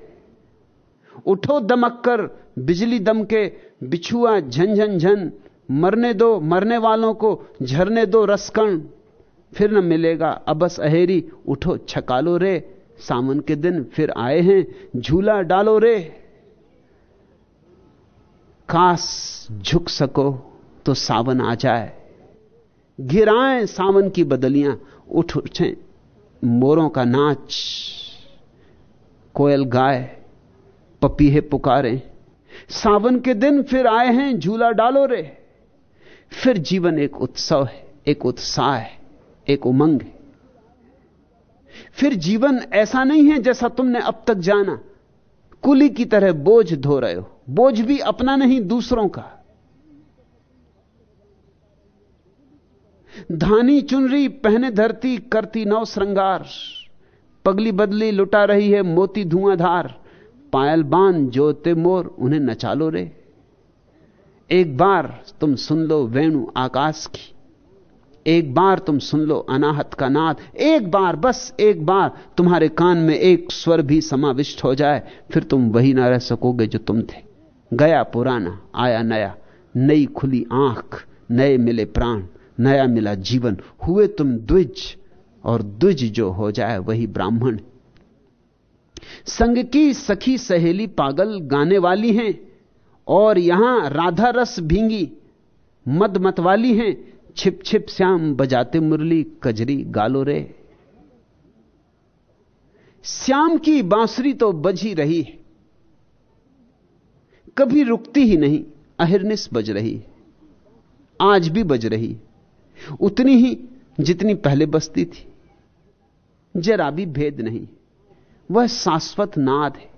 उठो दमक कर बिजली दम के बिछुआ झन झन मरने दो मरने वालों को झरने दो रसकण। फिर न मिलेगा अबस अहेरी, उठो छकालो रे। सावन के दिन फिर आए हैं, झूला डालो रे। काश झुक सको तो सावन आ जाए। गिराएँ सावन की बदलियाँ, उठ उठे मोरों का नाच। कोयल गाए, पपीहे पुकारे। सावन के दिन फिर आए हैं, झूला डालो रे। फिर जीवन एक उत्सव है, एक उत्साह है, एक उमंग है। फिर जीवन ऐसा नहीं है जैसा तुमने अब तक जाना। कुली की तरह बोझ धो रहे हो। बोझ भी अपना नहीं, दूसरों का। धानी चुनरी, पहने धरती, करती नौ श्रृंगार। पगली बदली लुटा रही है मोती धुआंधार। पायल बाँध जोते मोर, उन्हें नचालो रे। एक बार तुम सुन लो वेणु आकाश की। एक बार तुम सुन लो अनाहत का नाद। एक बार, बस एक बार, तुम्हारे कान में एक स्वर भी समाविष्ट हो जाए, फिर तुम वही ना रह सकोगे जो तुम थे। गया पुराना, आया नया। नई खुली आँख, नए मिले प्राण, नया मिला जीवन। हुए तुम द्विज, और द्विज जो हो जाए वही ब्राह्मण। संग की सखी सहेली पागल गाने वाली हैं और यहाँ राधा रस भींगी मद मतवाली हैं। छिप छिप श्याम बजाते मुरली कजरी गालो रे। श्याम की बांसुरी तो बजी रही है। कभी रुकती ही नहीं अहिर्निश बज रही आज भी बज रही उतनी ही जितनी पहले बजती थी। जरा भी भेद नहीं। वह शाश्वत नाद है।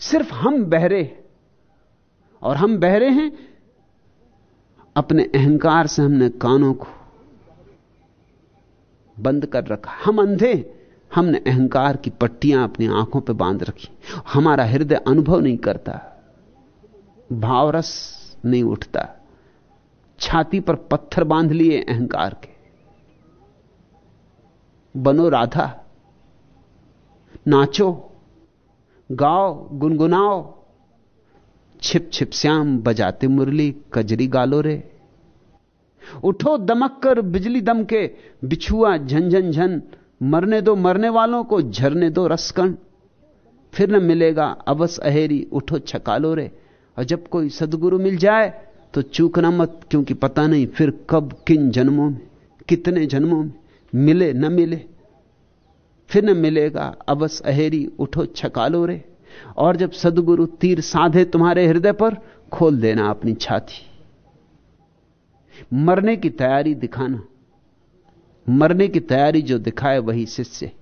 सिर्फ़ हम बहरे और हम बहरे हैं अपने अहंकार से हमने कानों को बंद कर रखा हम अंधे हमने अहंकार की पट्टियाँ अपनी आँखों पर बाँध रखी। हमारा हृदय अनुभव नहीं करता। भावरस नहीं उठता। छाती पर पत्थर बाँध लिए अहंकार के। बनो राधा। नाचो, गाओ, गुनगुनाओ। छिप छिप श्याम बजाते मुरली, कजरी गालो रे। उठो दमक कर बिजली दम के, बिछुआ झंझन झन, मरने दो मरने वालों को, झरने दो रसकण। फिर न मिलेगा अवस अहेरी, उठो छकालो रे। और जब कोई सदगुरु मिल जाए तो चूकना मत, क्योंकि पता नहीं फिर कब किन जन्मों में, कितने जन्मों में, मिले न मिले। फिर न मिलेगा। अवस अहेरी उठो, छकालो रे। और जब सदगुरु तीर साधे तुम्हारे हृदय पर, खोल देना अपनी छाती। मरने की तैयारी दिखाना। मरने की तैयारी जो दिखाए वही शिष्य।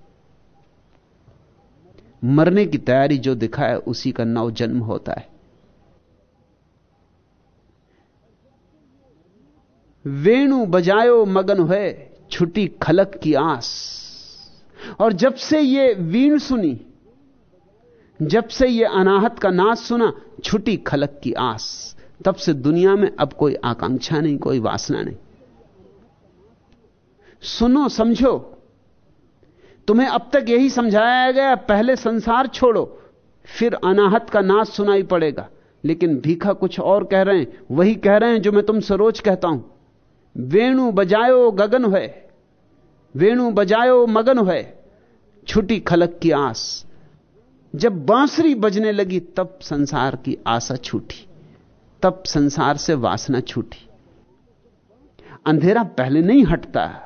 मरने की तैयारी जो दिखाए उसी का नव जन्म होता है। वेणु बजायो मगन हुए, छुटी खलक की आस। और जब से ये वीण सुनी, जब से यह अनाहत का नाच सुना, छुटी खलक की आस। तब से दुनिया में अब कोई आकांक्षा नहीं, कोई वासना नहीं। सुनो, समझो। तुम्हें अब तक यही समझाया गया, पहले संसार छोड़ो, फिर अनाहत का नाच सुनाई पड़ेगा। लेकिन भीखा कुछ और कह रहे हैं, वही कह रहे हैं जो मैं तुमसे रोज कहता हूँ। वेणु बजायो गगन है। वेणु बजायो मगन है, छुटी खलक की आस। जब बांसुरी बजने लगी, तब संसार की आशा छूटी, तब संसार से वासना छूटी। अंधेरा पहले नहीं हटता।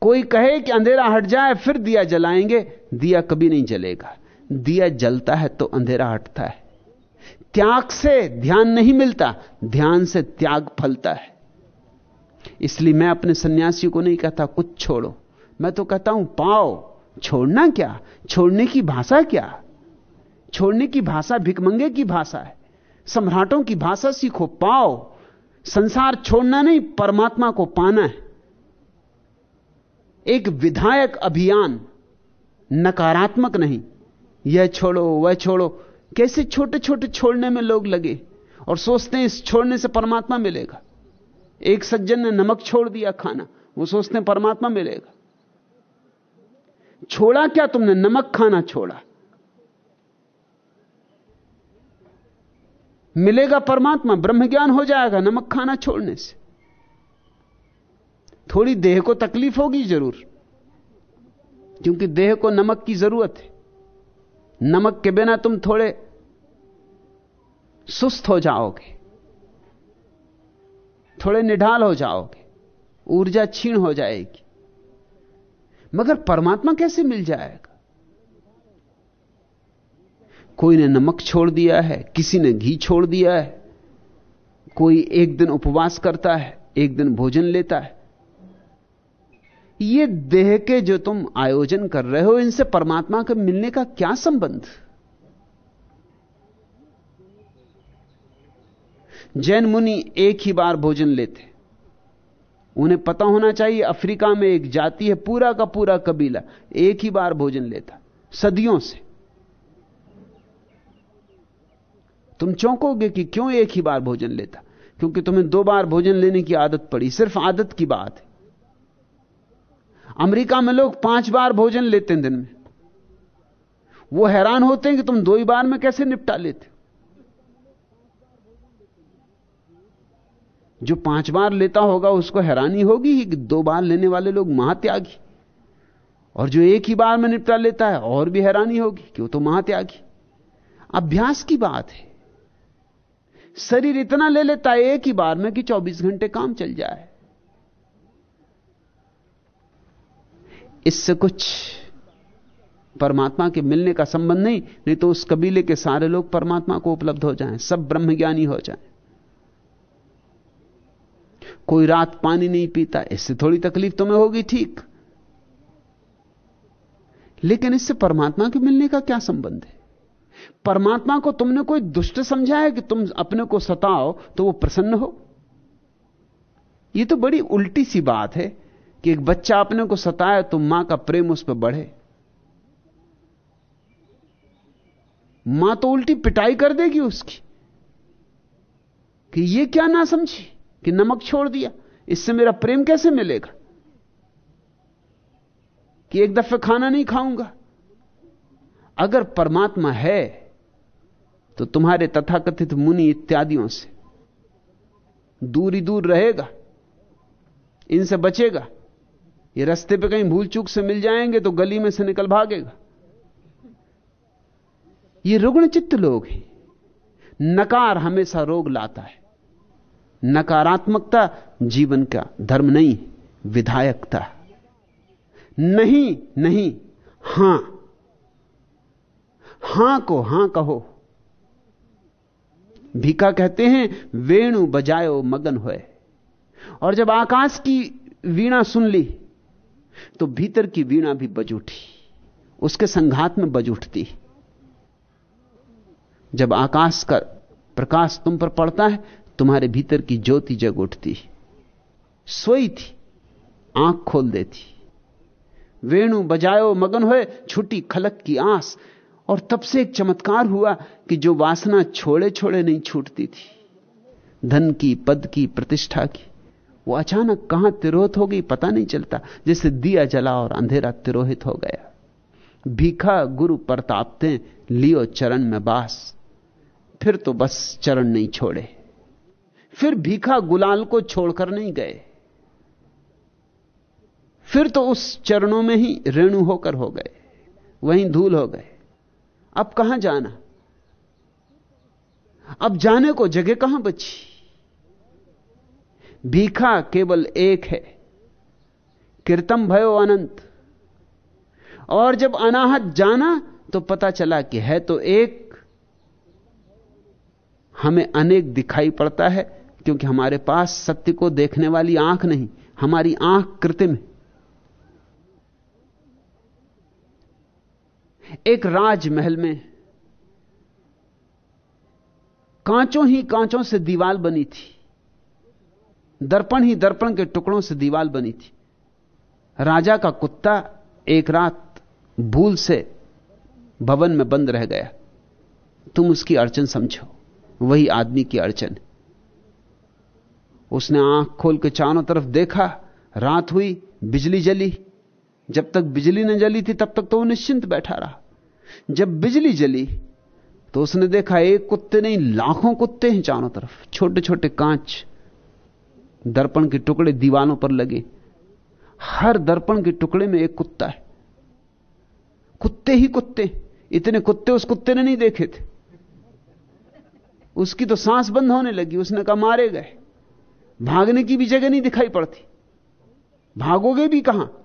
कोई कहे कि अंधेरा हट जाए, फिर दिया जलाएँगे, दिया कभी नहीं जलेगा। दिया जलता है तो अंधेरा हटता है। त्याग से ध्यान नहीं मिलता, ध्यान से त्याग फलता है। इसलिए मैं अपने सन्यासी को नहीं कहता, कुछ छोड़ो। मैं तो कहता हूँ, पाओ, छोड़ना क्या? छोड़ने की भाषा क्या? छोड़ने की भाषा भिकमंगे की भाषा है। सम्राटों की भाषा सीखो, पाओ। संसार छोड़ना नहीं, परमात्मा को पाना है। एक विधायक अभियान नकारात्मक नहीं। यह छोड़ो, वह छोड़ो। कैसे छोटे छोटे छोड़ने में लोग लगे और सोचते हैं इस छोड़ने से परमात्मा मिलेगा? एक सज्जन ने नमक छोड़ दिया खाना। वो सोचते हैं परमात्मा मिलेगा। छोड़ा क्या तुमने? नमक खाना छोड़ा। मिलेगा परमात्मा ब्रह्म ज्ञान हो जाएगा नमक खाना छोड़ने से। थोड़ी देह को तकलीफ़ होगी ज़रूर, क्योंकि देह को नमक की ज़रूरत है। नमक के बिना तुम थोड़े सुस्त हो जाओगे। थोड़े निढाल हो जाओगे, ऊर्जा छीण हो जाएगी। मगर परमात्मा कैसे मिल जाएगा? कोई ने नमक छोड़ दिया है, किसी ने घी छोड़ दिया है, कोई एक दिन उपवास करता है, एक दिन भोजन लेता है। ये देह के जो तुम आयोजन कर रहे हो, इनसे परमात्मा के मिलने का क्या संबंध? जैन मुनि एक ही बार भोजन लेते। उन्हें पता होना चाहिए, अफ्रीका में एक जाति है, पूरा का पूरा कबीला, एक ही बार भोजन लेता, सदियों से। तुम चौंकोगे कि क्यों एक ही बार भोजन लेता? क्योंकि तुम्हें दो बार भोजन लेने की आदत पड़ी, सिर्फ़ आदत की बात है। अमेरिका में लोग पाँच बार भोजन लेते हैं दिन में। वो हैरान होते हैं कि तुम दो ही बार में कैसे निपटा लेते जो पाँच बार लेता होगा उसको हैरानी होगी कि दो बार लेने वाले लोग महात्यागी। और जो एक ही बार में निपटा लेता है, और भी हैरानी होगी कि वो तो महात्यागी। अभ्यास की बात है। शरीर इतना ले लेता है एक ही बार में कि 24 घंटे काम चल जाए। इससे कुछ परमात्मा के मिलने का संबंध नहीं नहीं तो उस कबीले के सारे लोग परमात्मा को उपलब्ध हो जाएँ, सब ब्रह्मज्ञानी हो जाएँ। कोई रात पानी नहीं पीता, इससे थोड़ी तकलीफ़ तुम्हें होगी ठीक। लेकिन इससे परमात्मा के मिलने का क्या संबंध है? परमात्मा को तुमने कोई दुष्ट समझा है कि तुम अपने को सताओ तो वो प्रसन्न हो? यह तो बड़ी उल्टी सी बात है कि एक बच्चा अपने को सताए तो माँ का प्रेम उस पर बढ़े। माँ तो उल्टी पिटाई कर देगी उसकी कि यह क्या ना समझी कि नमक छोड़ दिया। इससे मेरा प्रेम कैसे मिलेगा? कि एक दफे खाना नहीं खाऊँगा। अगर परमात्मा है तो तुम्हारे तथाकथित मुनि इत्यादियों से दूरी दूर रहेगा। इनसे बचेगा। ये रास्ते पे कहीं भूल चूक से मिल जाएँगे तो गली में से निकल भागेगा। ये रुग्ण चित्त लोग हैं। नकार हमेशा रोग लाता है। नकारात्मकता जीवन का धर्म नहीं, विधायकता। नहीं नहीं, हाँ। हाँ को हाँ कहो। भीखा कहते हैं, वेणु बजायो मगन होए। और जब आकाश की वीणा सुन ली तो भीतर की वीणा भी बज उठी। उसके संघात में बज उठती। जब आकाश का प्रकाश तुम पर पड़ता है तुम्हारे भीतर की ज्योति जग उठती। सोई थी, आँख खोल देती। वेणु बजायो, मगन हुए, छुट्टी खलक की आस। और तब से एक चमत्कार हुआ कि जो वासना छोड़े छोड़े नहीं छूटती थी। धन की, पद की, प्रतिष्ठा की, वो अचानक कहाँ तिरोहित हो गई पता नहीं चलता, जैसे दिया जला और अंधेरा तिरोहित हो गया। भीखा गुरु प्रतापते, लियो चरण में बास। फिर तो बस चरण नहीं छोड़े। फिर भीखा गुलाल को छोड़कर नहीं गए। फिर तो उस चरणों में ही रेणु होकर हो गए, वहीं धूल हो गए। अब कहाँ जाना? अब जाने को जगह कहाँ बची? भीखा केवल एक है, कीर्तम भयो अनंत। और जब अनाहत जाना तो पता चला कि है तो एक। हमें अनेक दिखाई पड़ता है क्योंकि हमारे पास सत्य को देखने वाली आँख नहीं, हमारी आँख कृत्रिम है। एक राजमहल में कांचों ही कांचों से दीवाल बनी थी, दर्पण ही दर्पण के टुकड़ों से दीवाल बनी थी। राजा का कुत्ता एक रात भूल से भवन में बंद रह गया। तुम उसकी अड़चन समझो, वही आदमी की अड़चन उसने आँख खोल के चारों तरफ़ देखा, रात हुई, बिजली जली। जब तक बिजली न जली थी, तब तक तो वो निश्चिंत बैठा रहा। जब बिजली जली तो उसने देखा एक कुत्ते नहीं, लाखों कुत्ते हैं चारों तरफ़। छोटे छोटे कांच दर्पण के टुकड़े दीवानों पर लगे। हर दर्पण के टुकड़े में एक कुत्ता है। कुत्ते ही कुत्ते। इतने कुत्ते उस कुत्ते ने नहीं देखे थे। उसकी तो सांस बंद होने लगी। उसने कहा, मारे गए। भागने की भी जगह नहीं दिखाई पड़ती। भागोगे भी कहाँ?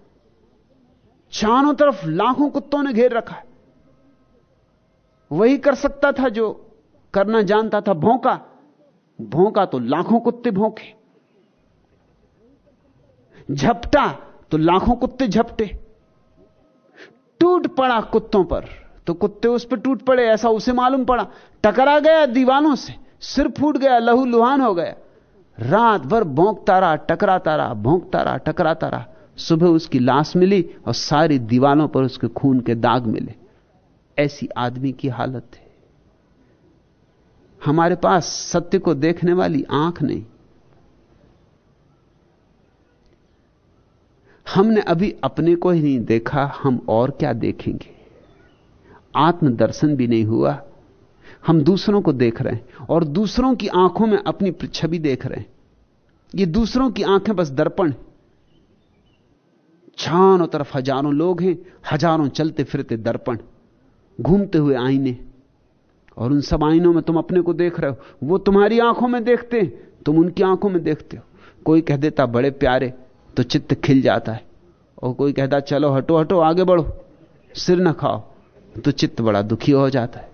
चारों तरफ़ लाखों कुत्तों ने घेर रखा है। वही कर सकता था जो करना जानता था। भौंका। भौंका तो लाखों कुत्ते भौंके। झपटा तो लाखों कुत्ते झपटे। टूट पड़ा कुत्तों पर। तो कुत्ते उस पर टूट पड़े, ऐसा उसे मालूम पड़ा। टकरा गया दीवानों से। सिर फूट गया, लहू लुहान हो गया। रात भर भोंकता रहा, टकराता रहा, भोंकता रहा, टकराता रहा। सुबह उसकी लाश मिली और सारी दीवानों पर उसके खून के दाग मिले। ऐसी आदमी की हालत है। हमारे पास सत्य को देखने वाली आँख नहीं। हमने अभी अपने को ही नहीं देखा, हम और क्या देखेंगे? आत्मदर्शन भी नहीं हुआ। हम दूसरों को देख रहे हैं और दूसरों की आँखों में अपनी छवि देख रहे हैं। ये दूसरों की आँखें बस दर्पण चारों तरफ़ हज़ारों लोग हैं, हज़ारों चलते फिरते दर्पण, घूमते हुए आईने। और उन सब आईनों में तुम अपने को देख रहे हो। वो तुम्हारी आँखों में देखते हैं, तुम उनकी आँखों में देखते हो। कोई कह देता, बड़े प्यारे तो चित्त खिल जाता है। और कोई कहता, चलो हटो हटो, आगे बढ़ो, सिर न खाओ तो चित्त बड़ा दुखी हो जाता है।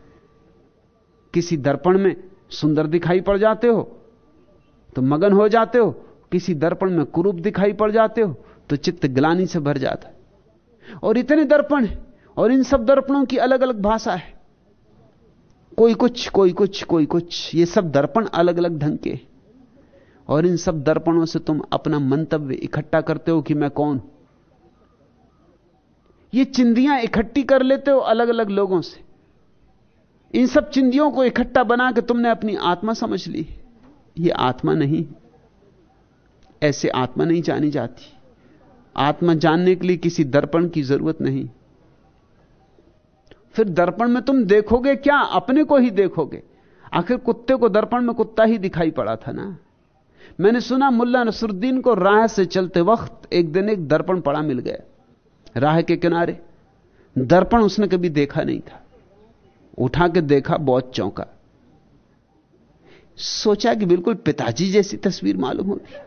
किसी दर्पण में सुंदर दिखाई पड़ जाते हो तो मगन हो जाते हो, किसी दर्पण में कुरूप दिखाई पड़ जाते हो तो चित्त ग्लानी से भर जाता है। और इतने दर्पण हैं, और इन सब दर्पणों की अलग अलग भाषा है। कोई कुछ कोई कुछ कोई कुछ, ये सब दर्पण अलग अलग ढंग के और इन सब दर्पणों से तुम अपना मंतव्य इकट्ठा करते हो कि मैं कौन ये चिंदियाँ इकट्ठी कर लेते हो अलग अलग लोगों से। इन सब चिंदियों को इकट्ठा बना के तुमने अपनी आत्मा समझ ली। ये आत्मा नहीं। ऐसे आत्मा नहीं जानी जाती। आत्मा जानने के लिए किसी दर्पण की ज़रूरत नहीं। फिर दर्पण में तुम देखोगे क्या? अपने को ही देखोगे। आखिर कुत्ते को दर्पण में कुत्ता ही दिखाई पड़ा था ना? मैंने सुना मुल्ला नसरुद्दीन को राह से चलते वक्त एक दिन एक दर्पण पड़ा मिल गया। राह के किनारे। दर्पण उसने कभी देखा नहीं था। उठा के देखा, बहुत चौंका। सोचा कि बिल्कुल पिताजी जैसी तस्वीर मालूम होगी।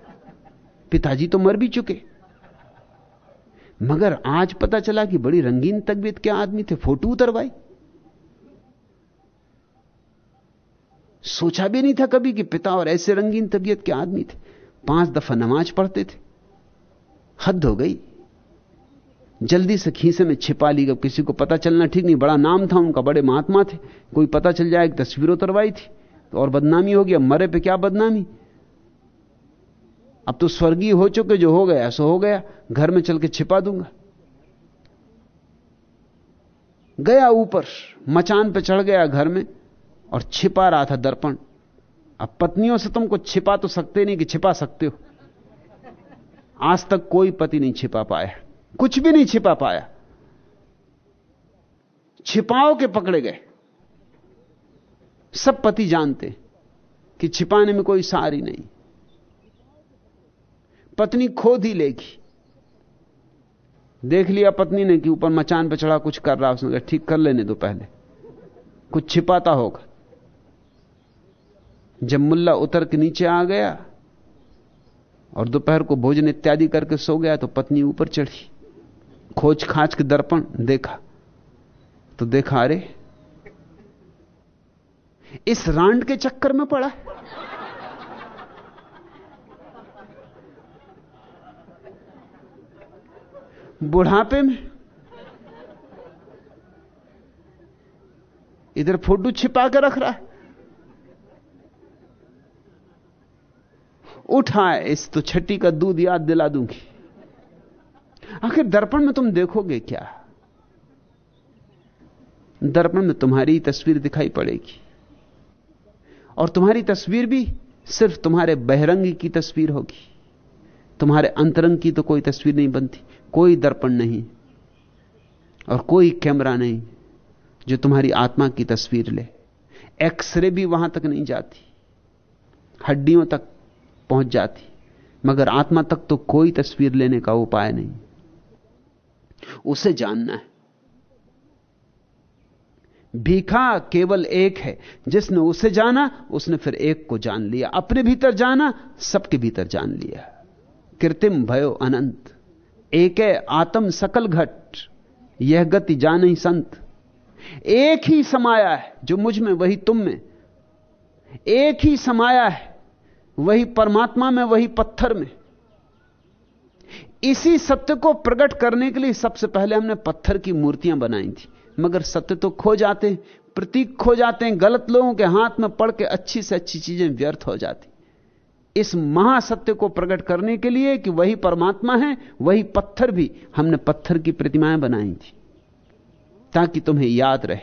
पिताजी तो मर भी चुके। मगर आज पता चला कि बड़ी रंगीन तकबीयत के आदमी थे, फ़ोटो उतरवाई। सोचा भी नहीं था कभी कि पिता और ऐसे रंगीन तबीयत के आदमी थे। पाँच दफ़ा नमाज़ पढ़ते थे। हद हो गई। जल्दी से खीसे में छिपा ली गई किसी को पता चलना ठीक नहीं, बड़ा नाम था उनका, बड़े महात्मा थे। कोई पता चल जाए तस्वीर उतरवाई थी तो और बदनामी होगी अब मरे पे क्या बदनामी? अब तो स्वर्गीय हो चुके, जो हो गया सो हो गया, घर में चल के छिपा दूँगा। गया ऊपर, मचान पे चढ़ गया घर में, और छिपा रहा था दर्पण। अब पत्नियों से तुमको छिपा तो सकते नहीं कि छिपा सकते हो। आज तक कोई पति नहीं छिपा पाया। कुछ भी नहीं छिपा पाया। छिपाओ के पकड़े गए। सब पति जानते कि छिपाने में कोई सारी नहीं। पत्नी खोद ही लेगी। देख लिया पत्नी ने कि ऊपर मचान पर चढ़ा, कुछ कर रहा उसने कहा, ठीक, कर लेने दो पहले। कुछ छिपाता होगा। जब मुल्ला उतर के नीचे आ गया और दोपहर को भोजन इत्यादि करके सो गया तो पत्नी ऊपर चढ़ी। खोज खाच के दर्पण देखा। तो देखा, अरे, इस रांड के चक्कर में पड़ा। बुढ़ापे में, इधर फ़ोटो छिपा कर रख रहा है। उठाए इस तो छठी का दूध याद दिला दूँगी। आखिर दर्पण में तुम देखोगे क्या? दर्पण में तुम्हारी तस्वीर दिखाई पड़ेगी। और तुम्हारी तस्वीर भी सिर्फ़ तुम्हारे बहरंग की तस्वीर होगी। तुम्हारे अंतरंग की तो कोई तस्वीर नहीं बनती, कोई दर्पण नहीं, और कोई कैमरा नहीं जो तुम्हारी आत्मा की तस्वीर ले। एक्सरे भी वहाँ तक नहीं जाती, हड्डियों तक पहुँच जाती, मगर आत्मा तक तो कोई तस्वीर लेने का उपाय नहीं। उसे जानना है। भीखा केवल एक है। जिसने उसे जाना, उसने फिर एक को जान लिया। अपने भीतर जाना, सबके भीतर जान लिया। कृत्रिम भयो अनंत। एक है आत्म सकल घट। यह गति जान ही संत। एक ही समाया है, जो मुझमें, वही तुम में। एक ही समाया है, वही परमात्मा में, वही पत्थर में। इसी सत्य को प्रकट करने के लिए सबसे पहले हमने पत्थर की मूर्तियाँ बनाई थी। मगर सत्य तो खो जाते प्रतीक खो जाते हैं, गलत लोगों के हाथ में पड़ के अच्छी से अच्छी चीज़ें व्यर्थ हो जाती। इस महासत्य को प्रकट करने के लिए कि वही परमात्मा है, वही पत्थर भी हमने पत्थर की प्रतिमाएँ बनाई थी। ताकि तुम्हें याद रहे,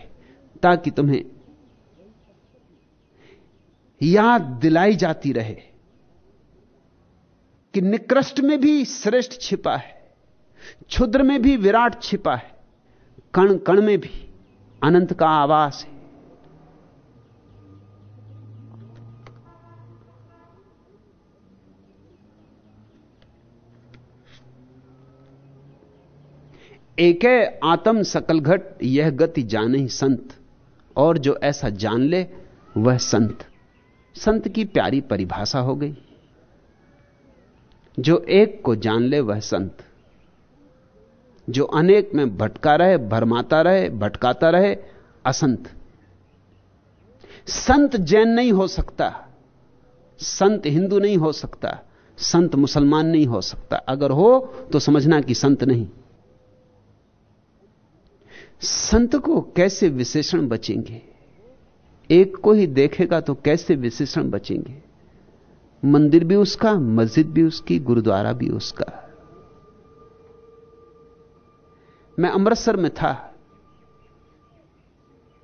ताकि तुम्हें याद दिलाई जाती रहे। कि निकृष्ट में भी श्रेष्ठ छिपा है, क्षुद्र में भी विराट छिपा है, कण कण में भी अनंत का आवास है। एक आत्म सकल घट, यह गति जाने ही संत, और जो ऐसा जान ले, वह संत। संत की प्यारी परिभाषा हो गई। जो एक को जान ले वह संत। जो अनेक में भटका रहे, भरमाता रहे, भटकाता रहे, असंत। संत जैन नहीं हो सकता। संत हिंदू नहीं हो सकता। संत मुसलमान नहीं हो सकता। अगर हो तो समझना कि संत नहीं। संत को कैसे विशेषण बचेंगे? एक को ही देखेगा तो कैसे विशेषण बचेंगे? मंदिर भी उसका, मस्जिद भी उसकी, गुरुद्वारा भी उसका। मैं अमृतसर में था।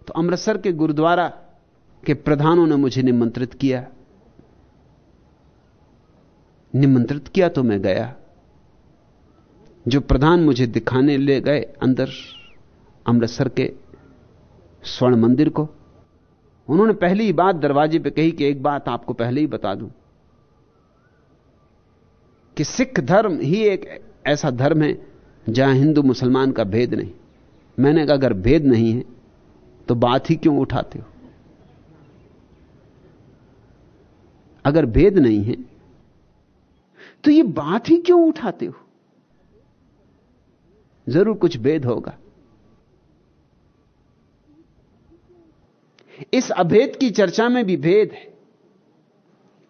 तो अमृतसर के गुरुद्वारा के प्रधानों ने मुझे निमंत्रित किया। निमंत्रित किया तो मैं गया। जो प्रधान मुझे दिखाने ले गए अंदर अमृतसर के स्वर्ण मंदिर को। उन्होंने पहली बात दरवाजे पे कही कि एक बात आपको पहले ही बता दूँ। कि सिख धर्म ही एक ऐसा धर्म है जहाँ हिंदू मुसलमान का भेद नहीं। मैंने कहा, अगर भेद नहीं है तो बात ही क्यों उठाते हो? अगर भेद नहीं है तो ये बात ही क्यों उठाते हो? ज़रूर कुछ भेद होगा। इस अभेद की चर्चा में भी भेद है।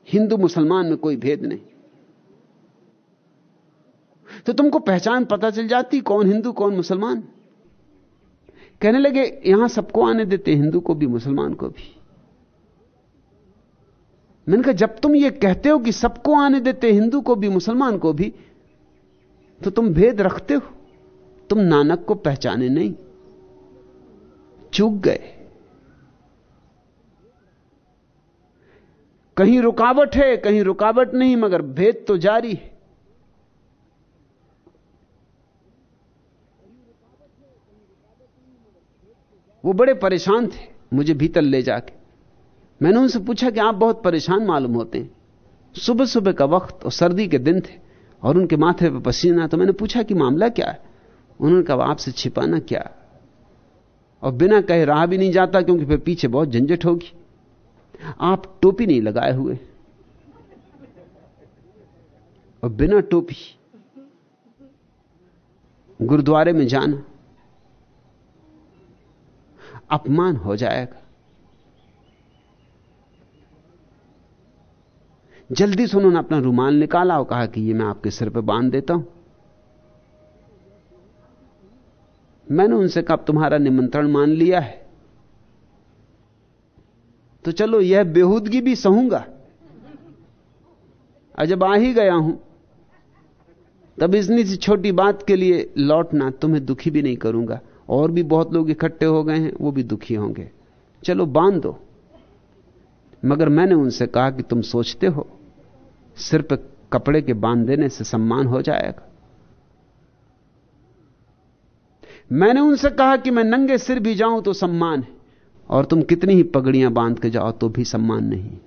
हिंदू मुसलमान में कोई भेद नहीं। तो तुमको पहचान पता चल जाती कौन हिंदू, कौन मुसलमान। कहने लगे, यहाँ सबको आने देते, हिंदू को भी, मुसलमान को भी। मैंने कहा, जब तुम ये कहते हो कि सबको आने देते, हिंदू को भी, मुसलमान को भी तो तुम भेद रखते हो। तुम नानक को पहचाने नहीं। चूक गए। कहीं रुकावट है, कहीं रुकावट नहीं, मगर भेद तो जारी है। वो बड़े परेशान थे, मुझे भीतर ले जाके। मैंने उनसे पूछा कि आप बहुत परेशान मालूम होते हैं। सुबह सुबह का वक्त और सर्दी के दिन थे और उनके माथे पर पसीना तो मैंने पूछा कि मामला क्या है? उन्होंने कहा आपसे छिपाना क्या और बिना कहे रहा भी नहीं जाता, क्योंकि फिर पीछे बहुत झंझट होगी। आप टोपी नहीं लगाए हुए। और बिना टोपी, गुरुद्वारे में जाना। अपमान हो जाएगा। जल्दी से उन्होंने अपना रुमाल निकाला और कहा कि ये मैं आपके सिर पे बाँध देता हूँ। मैंने उनसे कहा तुम्हारा निमंत्रण मान लिया है। तो चलो, यह बेहूदगी भी सहूँगा। और जब आ ही गया हूँ। तब इतनी सी छोटी बात के लिए लौटना, तुम्हें दुखी भी नहीं करूँगा। और भी बहुत लोग इकट्ठे हो गए हैं, वो भी दुखी होंगे। चलो बाँध दो। मगर मैंने उनसे कहा कि तुम सोचते हो, सिर पे कपड़े के बाँध देने से सम्मान हो जाएगा। मैंने उनसे कहा कि मैं नंगे सिर भी जाऊँ तो सम्मान है, और तुम कितनी ही पगड़ियाँ बाँध के जाओ तो भी सम्मान नहीं।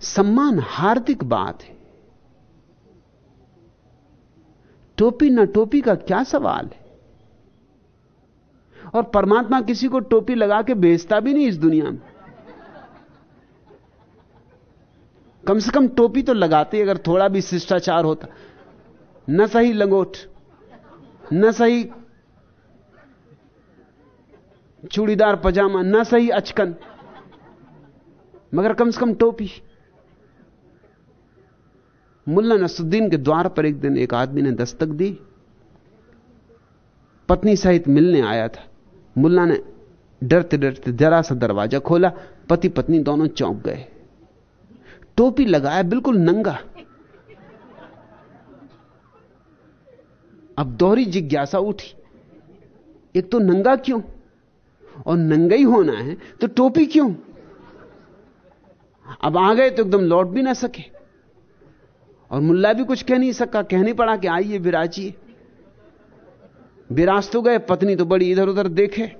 सम्मान हार्दिक बात है। टोपी न टोपी का क्या सवाल है? और परमात्मा किसी को टोपी लगा के बेचता भी नहीं इस दुनिया में। कम से कम टोपी तो लगाते, अगर थोड़ा भी शिष्टाचार होता। न सही लंगोट, न सही चूड़ीदार पजामा, न सही अचकन, मगर कम से कम टोपी। मुल्ला नसुद्दीन के द्वार पर एक दिन एक आदमी ने दस्तक दी। पत्नी सहित मिलने आया था। मुल्ला ने डरते डरते जरा सा दरवाज़ा खोला, पति पत्नी दोनों चौंक गए। टोपी लगाया, बिल्कुल नंगा। अब दोहरी जिज्ञासा उठी, एक तो नंगा क्यों? और नंगा ही होना है तो टोपी क्यों? अब आ गए तो एकदम लौट भी ना सके। और मुल्ला भी कुछ कह नहीं सका कह नहीं पड़ा कि आइए, विराजिए। विराज तो गए, पत्नी तो बड़ी इधर उधर देखे।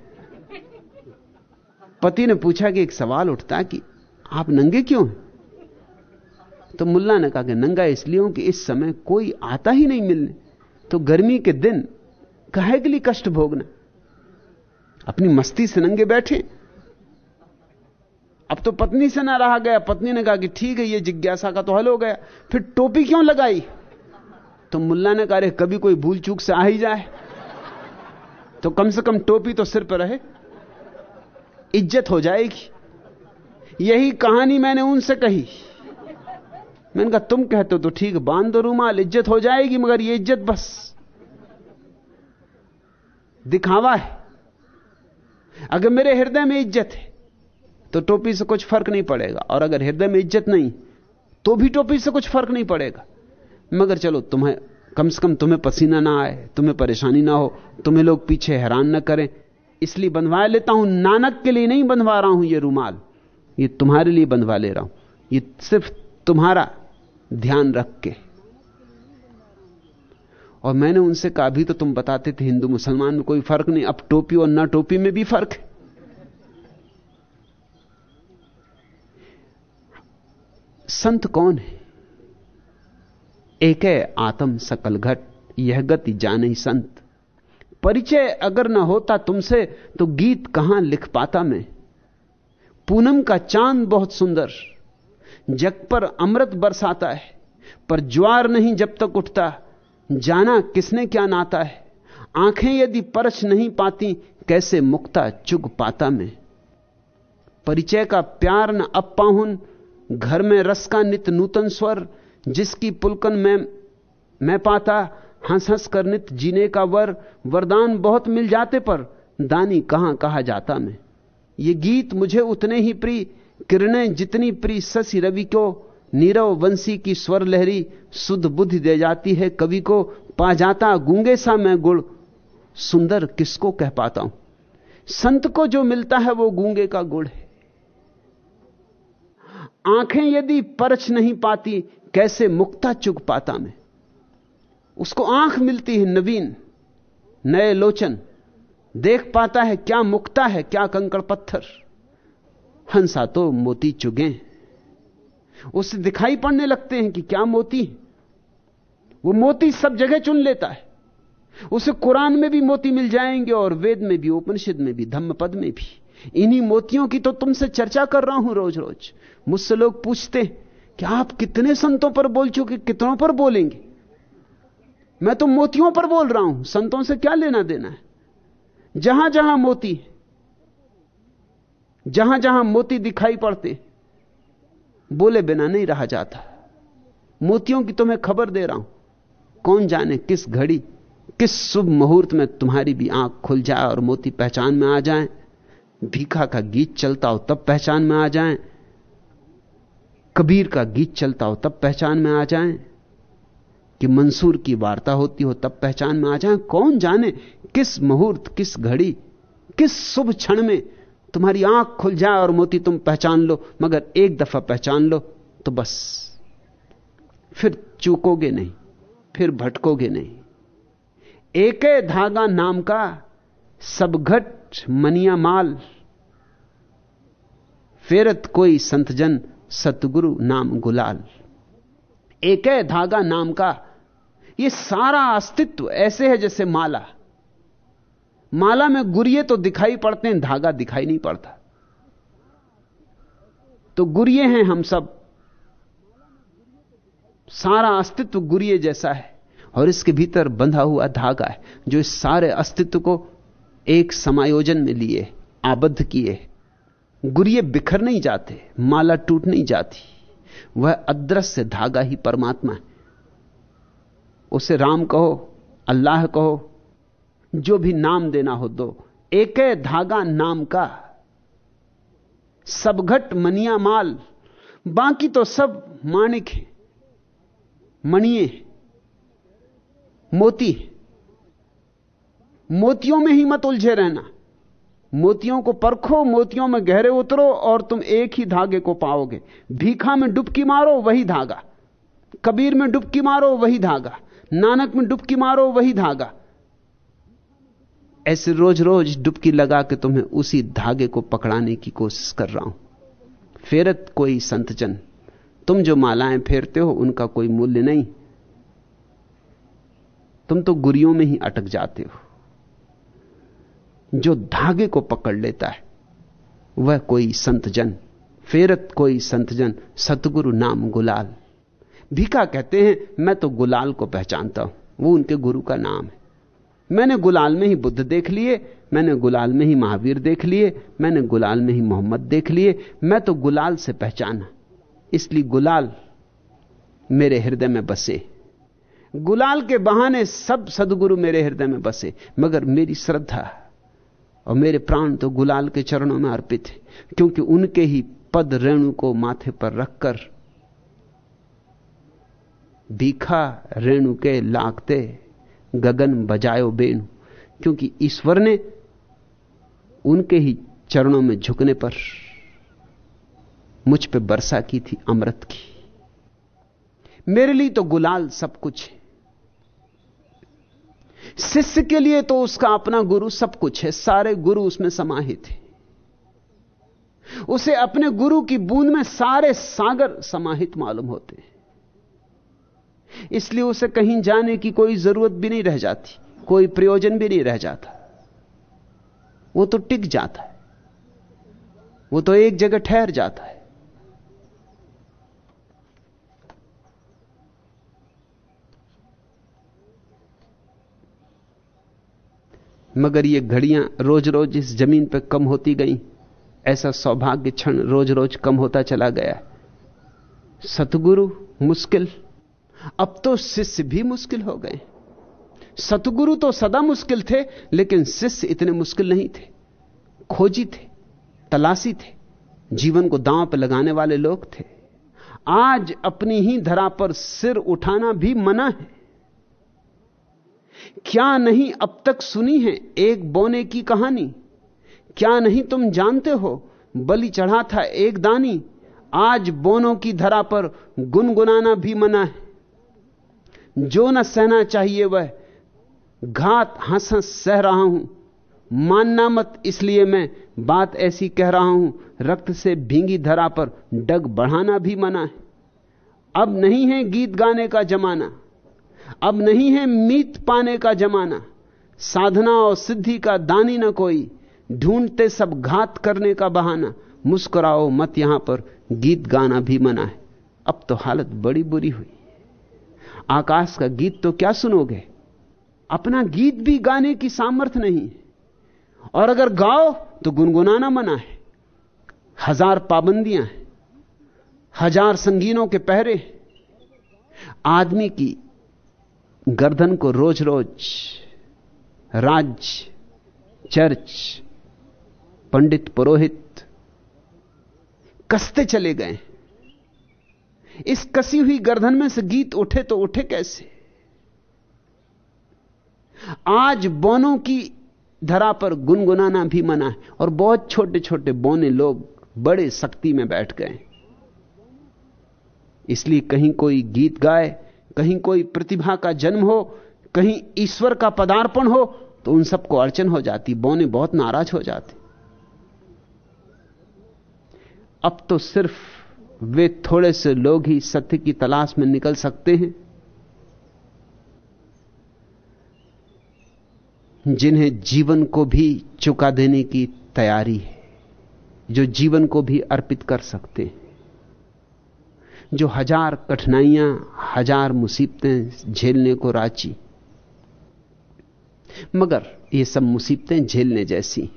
पति ने पूछा कि एक सवाल उठता कि, आप नंगे क्यों तो मुल्ला ने कहा कि, नंगा इसलिए हूँ कि इस समय कोई आता ही नहीं मिलने। तो गर्मी के दिन कहे के लिए कष्ट भोगना? अपनी मस्ती से नंगे बैठे। अब तो पत्नी से ना रहा गया। पत्नी ने कहा कि, ठीक है, ये जिज्ञासा का तो हल हो गया। फिर टोपी क्यों लगाई? तो मुल्ला ने कहा कभी कोई भूल चूक से आ ही जाए। तो कम से कम टोपी तो सिर पर रहे। इज़्ज़त हो जाएगी। यही कहानी मैंने उनसे कही। मैंने कहा, तुम कहते हो तो ठीक, बाँध दो रूमाल, इज़्ज़त हो जाएगी, मगर ये इज़्ज़त बस। दिखावा है। अगर मेरे हृदय में इज़्ज़त है तो टोपी से कुछ फ़र्क नहीं पड़ेगा। और अगर हृदय में इज़्ज़त नहीं तो भी टोपी से कुछ फ़र्क नहीं पड़ेगा। मगर चलो, तुम्हें कम से कम तुम्हें पसीना ना आए, तुम्हें परेशानी ना हो, तुम्हें लोग पीछे हैरान ना करें। इसलिए बंधवा लेता हूँ, नानक के लिए नहीं बंधवा रहा हूँ ये रूमाल, ये तुम्हारे लिए बंधवा ले रहा हूँ। ये सिर्फ़ तुम्हारा ध्यान रख के। और मैंने उनसे कहा भी तो तुम बताते थे हिंदू मुसलमान में कोई फ़र्क नहीं, अब टोपी और ना टोपी में भी फ़र्क है। संत कौन है? एक आत्म सकल घट, यह गति जाने संत। परिचय अगर ना होता तुमसे तो गीत कहाँ लिख पाता मैं? पूनम का चाँद बहुत सुंदर, जग पर अमृत बरसाता है, पर ज्वार नहीं जब तक उठता, जाना किसने क्या नाता है? आँखें यदि परछ नहीं पाती, कैसे मुक्ता चुग पाता मैं? परिचय का प्यार न अब पाहुन, घर में रस का नित नूतन स्वर जिसकी पुलकन में, मैं पाता हंस हंस कर नित जीने का वर, वरदान बहुत मिल जाते पर, दानी कहाँ कहा जाता मैं? ये गीत मुझे उतने ही प्रिय, किरणें जितनी प्रिय शशि रवि को, नीरव वंशी की स्वर लहरी शुद्ध बुद्धि दे जाती है, कवि को, पा जाता गूँगे सा मैं गुड़। सुंदर किसको कह पाता हूँ? संत को जो मिलता है वो गूँगे का गुड़ है। आँखें यदि परछ नहीं पाती कैसे मुक्ता चुग पाता मैं? उसको आँख मिलती है नवीन, नए लोचन। देख पाता है क्या मुक्ता है, क्या कंकड़ पत्थर। हंसा तो मोती चुगे। उसे दिखाई पड़ने लगते हैं कि क्या मोती है। वो मोती सब जगह चुन लेता है। उसे कुरान में भी मोती मिल जाएँगे और वेद में भी, उपनिषद में भी धम्म पद में भी। इन्हीं मोतियों की तो तुमसे चर्चा कर रहा हूँ रोज रोज मुझसे लोग पूछते कि आप कितने संतों पर बोल चुके, कितनों पर बोलेंगे? मैं तो मोतियों पर बोल रहा हूँ, संतों से क्या लेना देना है? जहाँ जहाँ मोती, जहाँ जहाँ मोती दिखाई पड़ते, बोले बिना नहीं रहा जाता। मोतियों की तुम्हें खबर दे रहा हूँ, कौन जाने किस घड़ी, किस शुभ मुहूर्त में तुम्हारी भी आँख खुल जाए और मोती पहचान में आ जाए। भीखा का गीत चलता हो तब पहचान में आ जाए। कबीर का गीत चलता हो, तब पहचान में आ जाए। कि मंसूर की वार्ता होती हो, तब पहचान में आ जाए। कौन जाने किस मुहूर्त, किस घड़ी, किस शुभ क्षण में तुम्हारी आँख खुल जाए और मोती तुम पहचान लो, मगर एक दफ़ा पहचान लो तो बस। फिर चूकोगे नहीं, फिर भटकोगे नहीं। एक धागा नाम का, सब घट मनिया माल। फेरत कोई संतजन सतगुरु नाम गुलाल। एक है धागा नाम का। यह सारा अस्तित्व ऐसे है जैसे माला। माला में गुरिये तो दिखाई पड़ते हैं, धागा दिखाई नहीं पड़ता। तो गुरिये हैं हम सब। सारा अस्तित्व गुरिये जैसा है और इसके भीतर बंधा हुआ धागा है, जो इस सारे अस्तित्व को एक समायोजन में लिए, आबद्ध किए। गुरिये बिखर नहीं जाते, माला टूट नहीं जाती। वह अदृश्य धागा ही परमात्मा है। उसे राम कहो, अल्लाह कहो, जो भी नाम देना हो दो। एक धागा नाम का। सब घट मनिया माल, बाकी तो सब माणिक है मणिए मोती मोतियों में ही मत उलझे रहना। मोतियों को परखो, मोतियों में गहरे उतरो और तुम एक ही धागे को पाओगे। भीखा में डुबकी मारो, वही धागा। कबीर में डुबकी मारो, वही धागा। नानक में डुबकी मारो, वही धागा। ऐसे रोज रोज डुबकी लगा के तुम्हें उसी धागे को पकड़ाने की कोशिश कर रहा हूँ। फेरत कोई संतजन तुम जो मालाएँ फेरते हो, उनका कोई मूल्य नहीं। तुम तो गुरियों में ही अटक जाते हो। जो धागे को पकड़ लेता है, वह कोई संतजन, फेरत कोई संतजन, सतगुरु नाम गुलाल। भीखा कहते हैं, मैं तो गुलाल को पहचानता हूँ, वो उनके गुरु का नाम है। मैंने गुलाल में ही बुद्ध देख लिए, मैंने गुलाल में ही महावीर देख लिए, मैंने गुलाल में ही मोहम्मद देख लिए, मैं तो गुलाल से पहचाना। इसलिए गुलाल मेरे हृदय में बसे। गुलाल के बहाने सब सदगुरु मेरे हृदय में बसे, मगर मेरी श्रद्धा और मेरे प्राण तो गुलाल के चरणों में अर्पित है, क्योंकि उनके ही पद रेणु को माथे पर रखकर भीखा रेणु के लागते गगन बजायो बेणु, क्योंकि ईश्वर ने उनके ही चरणों में झुकने पर मुझ पे वर्षा की थी, अमृत की। मेरे लिए तो गुलाल सब कुछ है। शिष्य के लिए तो उसका अपना गुरु सब कुछ है, सारे गुरु उसमें समाहित है। उसे अपने गुरु की बूंद में सारे सागर समाहित मालूम होते इसलिए उसे कहीं जाने की कोई ज़रूरत भी नहीं रह जाती, कोई प्रयोजन भी नहीं रह जाता। वो तो टिक जाता है, वो तो एक जगह ठहर जाता है। मगर ये घड़ियाँ रोज रोज इस ज़मीन पर कम होती गई। ऐसा सौभाग्य क्षण रोज रोज कम होता चला गया। सतगुरु मुश्किल। अब तो शिष्य भी मुश्किल हो गए। सतगुरु तो सदा मुश्किल थे, लेकिन शिष्य इतने मुश्किल नहीं थे। खोजी थे, तलाशी थे। जीवन को दांव पर लगाने वाले लोग थे। आज अपनी ही धरा पर सिर उठाना भी मना है। क्या नहीं अब तक सुनी है एक बोने की कहानी? क्या नहीं तुम जानते हो? बलि चढ़ा था एक दानी। आज बोनों की धरा पर गुनगुनाना भी मना है। जो न सहना चाहिए वह। घात हंस सह रहा हूँ। मानना मत इसलिए मैं बात ऐसी कह रहा हूँ, रक्त से भींगी धरा पर डग बढ़ाना भी मना है। अब नहीं है गीत गाने का जमाना। अब नहीं है मीत पाने का जमाना। साधना और सिद्धि का दानी न कोई। ढूंढते सब घात करने का बहाना। मुस्कुराओ मत यहाँ पर, गीत गाना भी मना है। अब तो हालत बड़ी बुरी हुई। आकाश का गीत तो क्या सुनोगे? अपना गीत भी गाने की सामर्थ्य नहीं। और अगर गाओ तो गुनगुनाना मना है। हज़ार पाबंदियाँ हैं। हज़ार संगीनों के पहरे आदमी की गर्दन को रोज रोज राज, चर्च, पंडित पुरोहित कसते चले गए। इस कसी हुई गर्दन में से गीत उठे तो उठे कैसे? आज बोनों की धरा पर गुनगुनाना भी मना है और बहुत छोटे छोटे बोने लोग बड़े शक्ति में बैठ गए। इसलिए कहीं कोई गीत गाए कहीं कोई प्रतिभा का जन्म हो, कहीं ईश्वर का पदार्पण हो तो उन सबको अड़चन हो जाती, बोने बहुत नाराज़ हो जाते। अब तो सिर्फ़ वे थोड़े से लोग ही सत्य की तलाश में निकल सकते हैं, जिन्हें जीवन को भी चुका देने की तैयारी है, जो जीवन को भी अर्पित कर सकते हैं। जो हज़ार कठिनाइयाँ, हज़ार मुसीबतें झेलने को राज़ी। मगर ये सब मुसीबतें झेलने जैसी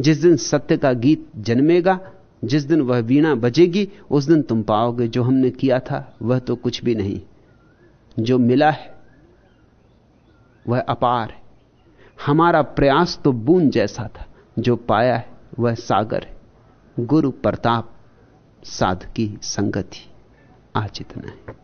जिस दिन सत्य का गीत जन्मेगा, जिस दिन वह वीणा बजेगी, उस दिन तुम पाओगे जो हमने किया था, वह तो कुछ भी नहीं। जो मिला है, वह अपार है। हमारा प्रयास तो बूंद जैसा था, जो पाया है, वह सागर है। गुरु प्रताप साधकी संगति आज इतना है